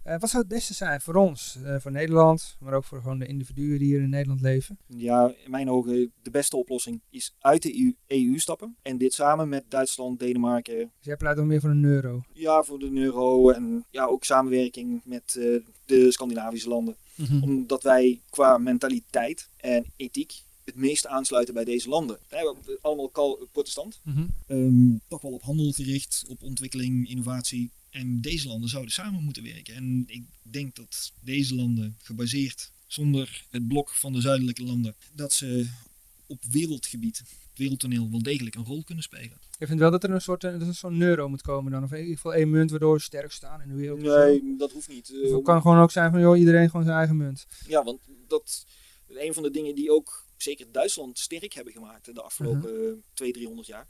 Speaker 1: Eh, wat zou het beste zijn voor ons, voor Nederland, maar ook voor gewoon de individuen die hier in Nederland leven?
Speaker 4: Ja, in mijn ogen de beste oplossing is uit de EU, EU stappen. En dit samen met Duitsland, Denemarken,
Speaker 1: Dus jij pleit dan meer voor een euro.
Speaker 4: ja, voor de euro en ja, ook samenwerking met de Scandinavische landen. Omdat wij qua mentaliteit en ethiek het meest aansluiten bij deze landen. We hebben allemaal kal- protestant.
Speaker 1: Mhm.
Speaker 4: Ehm, toch wel op handel gericht, op ontwikkeling, innovatie. En deze landen zouden samen moeten werken. En ik denk dat deze landen, gebaseerd zonder het blok van de zuidelijke landen, dat ze op wereldgebied, het wereldtoneel, wel degelijk een rol kunnen spelen.
Speaker 1: Je vindt wel dat er een soort, eh, dat er zo'n euro moet komen dan, of in ieder geval één munt waardoor we sterk staan in de wereld.
Speaker 4: Nee, dat hoeft niet.
Speaker 1: Of
Speaker 4: Eh,
Speaker 1: het kan gewoon ook zijn van, joh, iedereen gewoon zijn eigen munt.
Speaker 4: Ja, want dat een van de dingen die ook zeker Duitsland sterk hebben gemaakt de afgelopen 200, 300 jaar,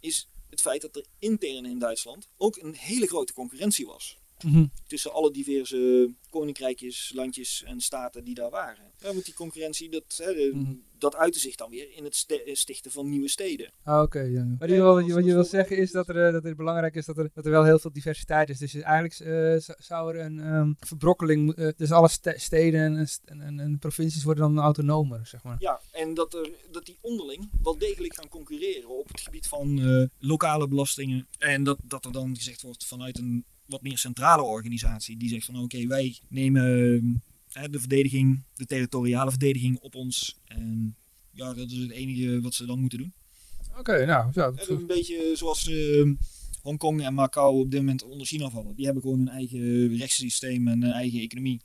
Speaker 4: is het feit dat er intern in Duitsland ook een hele grote concurrentie was.
Speaker 1: Mhm.
Speaker 4: Tussen alle diverse koninkrijkjes, landjes en staten die daar waren. Ja, want die concurrentie, dat, hè, de-
Speaker 1: Mhm.
Speaker 4: dat uitte zich dan weer in het ste- stichten van nieuwe steden.
Speaker 1: Ah, oké. ja. Maar wat je,
Speaker 4: als-
Speaker 1: wat je wil zeggen is dat, er, eh, dat het belangrijk is dat er, dat er wel heel veel diversiteit is. Dus eigenlijk eh, zou er een ehm, verbrokkeling, eh, dus alle ste- steden en, en, en, en provincies worden dan autonomer, zeg maar.
Speaker 4: Ja, en dat, er, dat die onderling wel degelijk gaan concurreren op het gebied van eh, lokale belastingen. En dat, dat er dan gezegd wordt vanuit een wat meer centrale organisatie die zegt van oké, wij nemen eh, de verdediging, de territoriale verdediging op ons. En ja, dat is het enige wat ze dan moeten doen.
Speaker 1: Oké, nou, ja, dat-
Speaker 4: En een beetje zoals eh, Hongkong en Macau op dit moment onder China vallen. Die hebben gewoon hun eigen rechtssysteem en een eigen economie.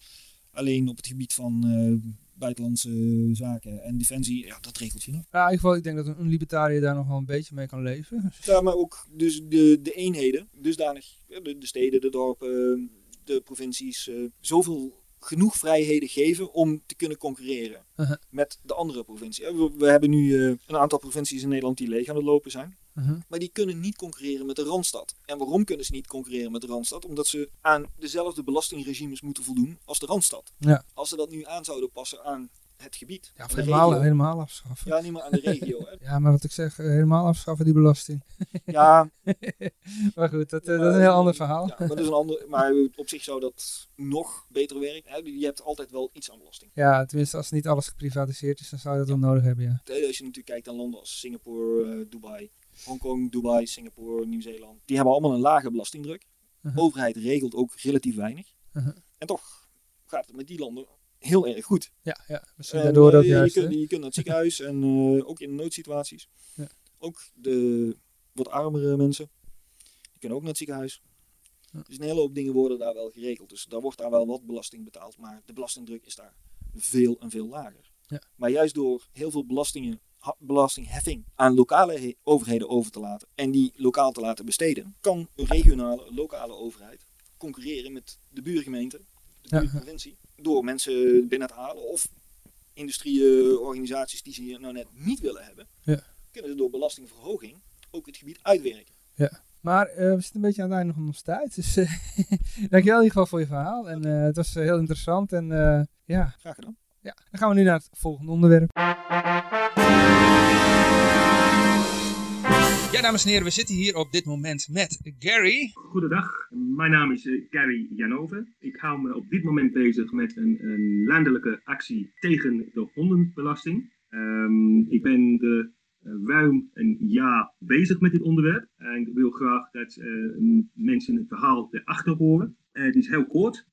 Speaker 4: Alleen op het gebied van eh, buitenlandse zaken en defensie, ja, dat regelt China.
Speaker 1: ja, in ieder geval, ik denk dat een libertariër daar nog wel een beetje mee kan leven. (laughs)
Speaker 4: Ja, maar ook dus de, de eenheden, dusdanig, de, de steden, de dorpen, de provincies, eh, zoveel genoeg vrijheden geven om te kunnen concurreren
Speaker 1: Uh-huh.
Speaker 4: met de andere provincies. We, we hebben nu eh, een aantal provincies in Nederland die leeg aan het lopen zijn.
Speaker 1: Mhm.
Speaker 4: Maar die kunnen niet concurreren met de Randstad. En waarom kunnen ze niet concurreren met de Randstad? Omdat ze aan dezelfde belastingregimes moeten voldoen als de Randstad.
Speaker 1: Ja.
Speaker 4: Als ze dat nu aan zouden passen aan het gebied.
Speaker 1: Ja, of helemaal,
Speaker 4: regio.
Speaker 1: helemaal afschaffen.
Speaker 4: Ja, niet meer aan de regio. hè. (laughs)
Speaker 1: Ja, maar wat ik zeg, eh, helemaal afschaffen die belasting. (laughs)
Speaker 4: Ja, (laughs)
Speaker 1: maar goed, dat, eh, dat is een heel ander verhaal.
Speaker 4: Ja, maar, dat is een ander, maar op zich zou dat nog beter werken. Je hebt altijd wel iets aan belasting.
Speaker 1: Ja, tenminste, als niet alles geprivatiseerd is, dan zou je dat wel nodig hebben, ja.
Speaker 4: Als je natuurlijk kijkt naar landen als Singapore, eh, Dubai, Hongkong, Dubai, Singapore, Nieuw-Zeeland. Die hebben allemaal een lage belastingdruk. De
Speaker 1: Mhm.
Speaker 4: overheid regelt ook relatief weinig.
Speaker 1: Mhm.
Speaker 4: En toch gaat het met die landen heel erg goed.
Speaker 1: Ja, ja. Misschien
Speaker 4: En,
Speaker 1: daardoor
Speaker 4: eh,
Speaker 1: ook
Speaker 4: je,
Speaker 1: juist,
Speaker 4: kunt,
Speaker 1: hè?
Speaker 4: je kunt naar het ziekenhuis en (laughs) eh, ook in noodsituaties.
Speaker 1: Ja.
Speaker 4: Ook de wat armere mensen, die kunnen ook naar het ziekenhuis.
Speaker 1: Ja.
Speaker 4: Dus een hele hoop dingen worden daar wel geregeld. Dus daar wordt daar wel wat belasting betaald. Maar de belastingdruk is daar veel en veel lager.
Speaker 1: Ja.
Speaker 4: Maar juist door heel veel belastingen, belastingheffing aan lokale he- overheden over te laten en die lokaal te laten besteden, kan een regionale, lokale overheid concurreren met de buurgemeente, de
Speaker 1: Ja.
Speaker 4: buurprovincie, door mensen binnen te halen of industrieorganisaties die ze hier nou net niet willen hebben,
Speaker 1: Ja.
Speaker 4: kunnen ze door belastingverhoging ook het gebied uitwerken.
Speaker 1: Maar eh, we zitten een beetje aan het einde van onze tijd. Dus eh (laughs) dankjewel in ieder geval voor je verhaal. En eh, het was heel interessant. En ja,
Speaker 4: Graag gedaan.
Speaker 1: ja, dan gaan we nu naar het volgende onderwerp. Dames en heren, we zitten hier op dit moment met Gary.
Speaker 5: Goedendag, mijn naam is eh, Gary Janove. Ik hou me op dit moment bezig met een, een landelijke actie tegen de hondenbelasting. Ehm, ik ben eh, ruim een jaar bezig met dit onderwerp en ik wil graag dat eh, mensen het verhaal erachter horen. Het is heel kort.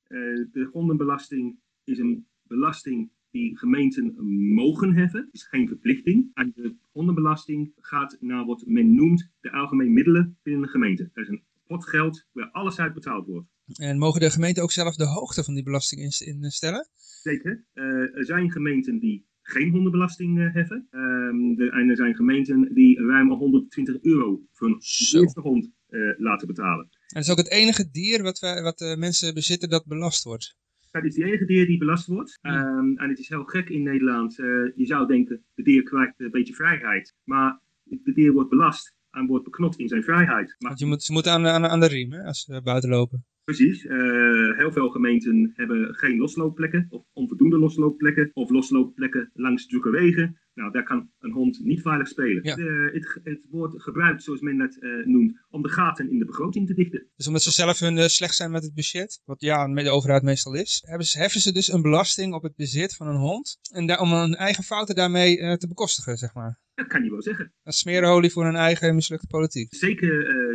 Speaker 5: De hondenbelasting is een belasting die gemeenten mogen heffen. Het is geen verplichting. En de hondenbelasting gaat naar wat men noemt de algemene middelen binnen de gemeente. Dat is een pot geld waar alles uit betaald wordt.
Speaker 1: En mogen de gemeenten ook zelf de hoogte van die belasting ins- instellen?
Speaker 5: Zeker. Eh, er zijn gemeenten die geen hondenbelasting eh, heffen. Ehm, de- en er zijn gemeenten die ruim al 120 euro voor een
Speaker 1: Zo.
Speaker 5: eerste hond eh, laten betalen.
Speaker 1: En het is ook het enige dier wat, wij, wat uh, mensen bezitten dat belast wordt.
Speaker 5: Dat is de enige dier die belast wordt.
Speaker 1: Ja.
Speaker 5: Um, en het is heel gek in Nederland. Uh, je zou denken, de dier krijgt een beetje vrijheid. Maar de dier wordt belast en wordt beknot in zijn vrijheid. Maar
Speaker 1: Want je moet, ze moeten aan, aan, aan de riem hè, als ze buiten lopen.
Speaker 5: Precies. Uh, heel veel gemeenten hebben geen losloopplekken of onvoldoende losloopplekken of losloopplekken langs drukke wegen. Nou, daar kan een hond niet veilig spelen.
Speaker 1: Ja.
Speaker 5: Uh, het, het, wordt gebruikt, zoals men dat uh, noemt, om de gaten in de begroting te dichten.
Speaker 1: Dus omdat ze zelf hun uh, slecht zijn met het budget, wat ja, met de overheid meestal is, hebben ze, heffen ze dus een belasting op het bezit van een hond. En daar, om hun eigen fouten daarmee te bekostigen, zeg maar.
Speaker 5: Dat kan je wel zeggen.
Speaker 1: Een smeerolie voor hun eigen mislukte politiek.
Speaker 5: Zeker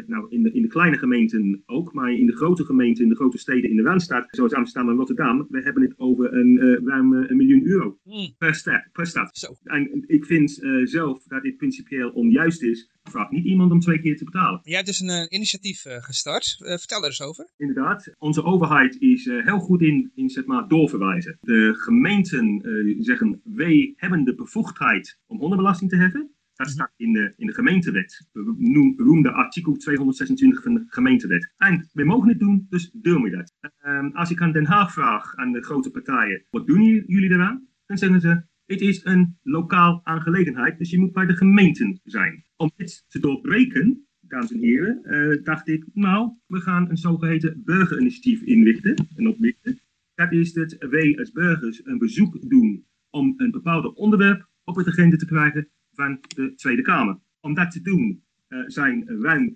Speaker 5: nou, in, de, in de kleine gemeenten ook, maar in de grote gemeenten, in de grote steden in de Randstad, zoals Amsterdam en Rotterdam, we hebben het over een ruim een miljoen euro
Speaker 1: hmm.
Speaker 5: per, sta per stad.
Speaker 1: Zo.
Speaker 5: En ik vind uh, zelf dat dit principieel onjuist is. Vraag niet iemand om twee keer te betalen.
Speaker 1: Jij hebt dus een uh, initiatief uh, gestart. vertel er eens over.
Speaker 5: Inderdaad. Onze overheid is heel goed in, in zeg maar, doorverwijzen. De gemeenten zeggen, wij hebben de bevoegdheid om hondenbelasting te heffen. Dat staat in de, in de gemeentewet. We noemen artikel 226 van de gemeentewet. En we mogen het doen, dus doen we dat. Um, als ik aan Den Haag vraag, aan de grote partijen, wat doen jullie eraan? Dan zeggen ze, het is een lokaal aangelegenheid, dus je moet bij de gemeenten zijn. Om dit te doorbreken, dames en heren, uh, dacht ik, nou, we gaan een zogeheten burgerinitiatief inrichten en oprichten. Dat is dat wij als burgers een bezoek doen om een bepaald onderwerp op het agenda te krijgen van de Tweede Kamer. Om dat te doen uh, zijn ruim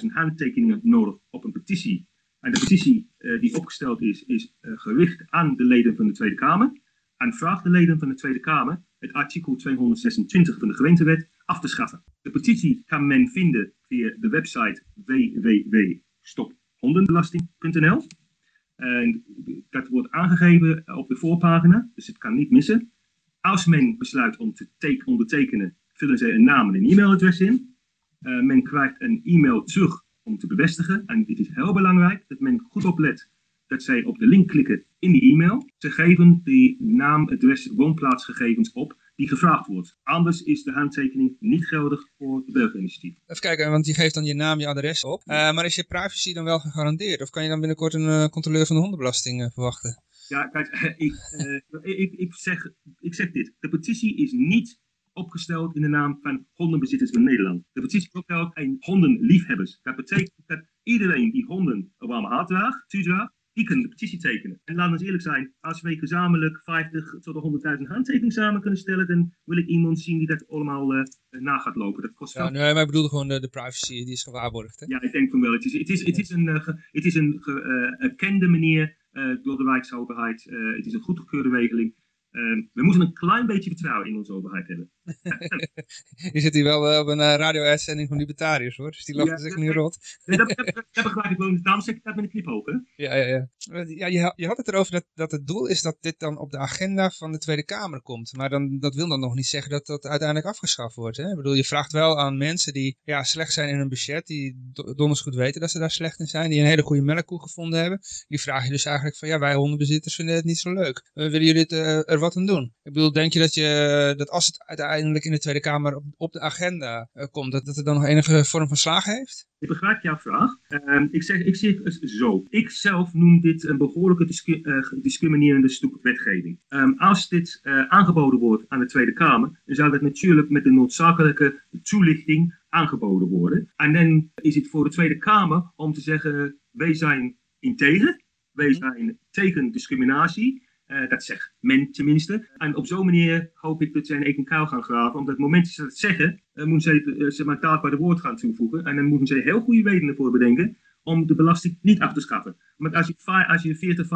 Speaker 5: 40.000 handtekeningen nodig op een petitie. En de petitie uh, die opgesteld is, is gericht aan de leden van de Tweede Kamer en vraagt de leden van de Tweede Kamer het artikel 226 van de gemeentewet af te schaffen. De petitie kan men vinden via de website www.stophondenbelasting.nl. En dat wordt aangegeven op de voorpagina, dus het kan niet missen. Als men besluit om te ondertekenen, vullen ze een naam en een e-mailadres in. Uh, men krijgt een e-mail terug om te bevestigen. En dit is heel belangrijk, dat men goed oplet dat zij op de link klikken in die e-mail. Ze geven die naam, adres, woonplaatsgegevens op die gevraagd wordt. Anders is de handtekening niet geldig voor het burgerinitiatief.
Speaker 1: Even kijken, want je geeft dan je naam, je adres op. Uh, maar is je privacy dan wel gegarandeerd? Of kan je dan binnenkort een uh, controleur van de hondenbelasting verwachten?
Speaker 5: Ja, kijk, (laughs) ik, ik, ik, zeg, ik zeg dit. De petitie is niet opgesteld in de naam van hondenbezitters van Nederland. De petitie aan hondenliefhebbers. Dat betekent dat iedereen die honden een warme hart draagt, toedraagt, die kunnen de petitie tekenen. En laten we eerlijk zijn, als wij gezamenlijk 50 tot 100.000 handtekeningen samen kunnen stellen, dan wil ik iemand zien die dat allemaal uh, na gaat lopen. Dat kost
Speaker 1: ja, nee, maar ik bedoel gewoon de, de, privacy, die is gewaarborgd. Hè?
Speaker 5: Ja, ik denk van wel. Het is, het is, het is een, uh, het is een uh, erkende manier door de Rijksoverheid. het is een goedgekeurde regeling. We moeten een klein beetje vertrouwen in onze overheid hebben. (laughs)
Speaker 1: je zit hier wel uh, op een uh, radio-uitzending van libertariërs hoor, dus die lacht ja, zich niet rot.
Speaker 5: Dat, dat, dat, ik wel. Daarom zeg ik dat met een kniphoog, hè?
Speaker 1: Ja, ja, ja. ja je, je had het erover dat, dat het doel is dat dit dan op de agenda van de Tweede Kamer komt. Maar dan, dat wil dan nog niet zeggen dat dat uiteindelijk afgeschaft wordt. Hè? Ik bedoel, je vraagt wel aan mensen die ja, slecht zijn in hun budget, die donders goed weten dat ze daar slecht in zijn, die een hele goede melkkoe gevonden hebben. Die vraag je dus eigenlijk van, ja, wij hondenbezitters vinden het niet zo leuk. willen jullie het, er wat aan doen? Ik bedoel, denk je dat, je, dat als het uiteindelijk in de Tweede Kamer op, op de agenda uh, komt, dat, dat het dan nog enige vorm van slaag heeft?
Speaker 5: Ik begrijp jouw vraag. Uh, ik, zeg, ik zeg het zo. Ik zelf noem dit een behoorlijke discu uh, discriminerende stuk wetgeving. Um, als dit uh, aangeboden wordt aan de Tweede Kamer, dan zou dat natuurlijk met de noodzakelijke toelichting aangeboden worden. En dan is het voor de Tweede Kamer om te zeggen, wij zijn integer, wij zijn tegen discriminatie. Uh, dat zegt men tenminste. En op zo'n manier hoop ik dat zij een eigen gaan graven. Omdat het moment dat ze dat zeggen, uh, moeten zij uh, ze maar de woord gaan toevoegen. En dan moeten zij heel goede redenen voor bedenken om de belasting niet af te schaffen. Want als je, als je 40,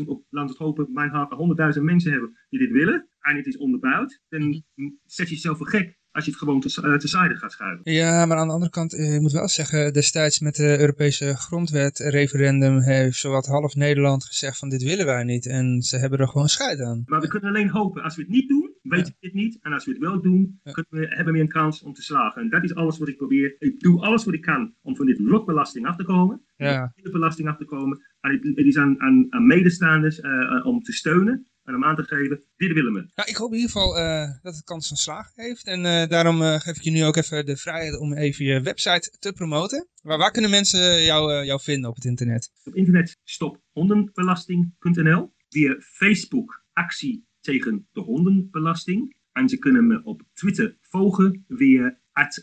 Speaker 5: 50.000 op land het hopen, mijn hart, 100.000 mensen hebben die dit willen. En het is onderbouwd. Dan zet je jezelf voor gek als je het gewoon te, tezijde gaat schuiven.
Speaker 1: Ja, maar aan de andere kant, ik moet wel zeggen, destijds met de Europese grondwet referendum heeft zowat half Nederland gezegd van dit willen wij niet. En ze hebben er gewoon scheid aan.
Speaker 5: Maar we kunnen alleen hopen, als we het niet doen, weten we ja. het niet. En als we het wel doen, ja. we, hebben we een kans om te slagen. En dat is alles wat ik probeer. Ik doe alles wat ik kan om van dit rotbelasting af te komen.
Speaker 1: Ja.
Speaker 5: Van de belasting af te komen. En het, het is aan, aan, aan medestaanders uh, om te steunen. En om aan te geven, dit willen we.
Speaker 1: Nou, ik hoop in ieder geval uh, dat het kans van slagen heeft. En uh, daarom uh, geef ik je nu ook even de vrijheid om even je website te promoten. Waar, waar kunnen mensen jou, jou vinden op het internet?
Speaker 5: Op internet stophondenbelasting.nl. Via Facebook actie tegen de hondenbelasting. En ze kunnen me op Twitter volgen via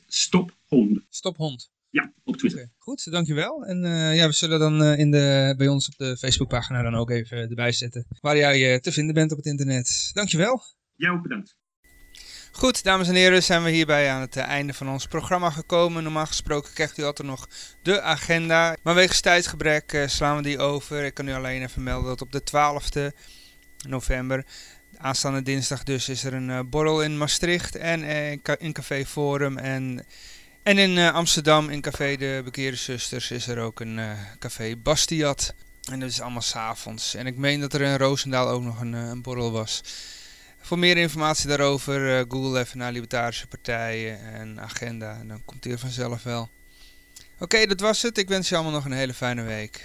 Speaker 5: stophond.
Speaker 1: Stophond.
Speaker 5: Ja, op Twitter.
Speaker 1: Okay, goed, dankjewel. En uh, ja, we zullen dan uh, in de, bij ons op de Facebookpagina dan ook even erbij zetten waar jij uh, te vinden bent op het internet. Dankjewel.
Speaker 5: Jou ook bedankt.
Speaker 1: Goed, dames en heren, zijn we hierbij aan het einde van ons programma gekomen. Normaal gesproken krijgt u altijd nog de agenda. Maar wegens tijdgebrek slaan we die over. Ik kan u alleen even melden dat op de 12e november Aanstaande dinsdag dus is er een borrel in Maastricht en in Café Forum. En, en in uh, Amsterdam in Café de Bekeerde Zusters is er ook een Café Bastiat. En dat is allemaal s'avonds. En ik meen dat er in Roosendaal ook nog een, een borrel was. Voor meer informatie daarover google even naar Libertarische Partijen en Agenda. En dan komt die er vanzelf wel. Oké, dat was het. Ik wens je allemaal nog een hele fijne week.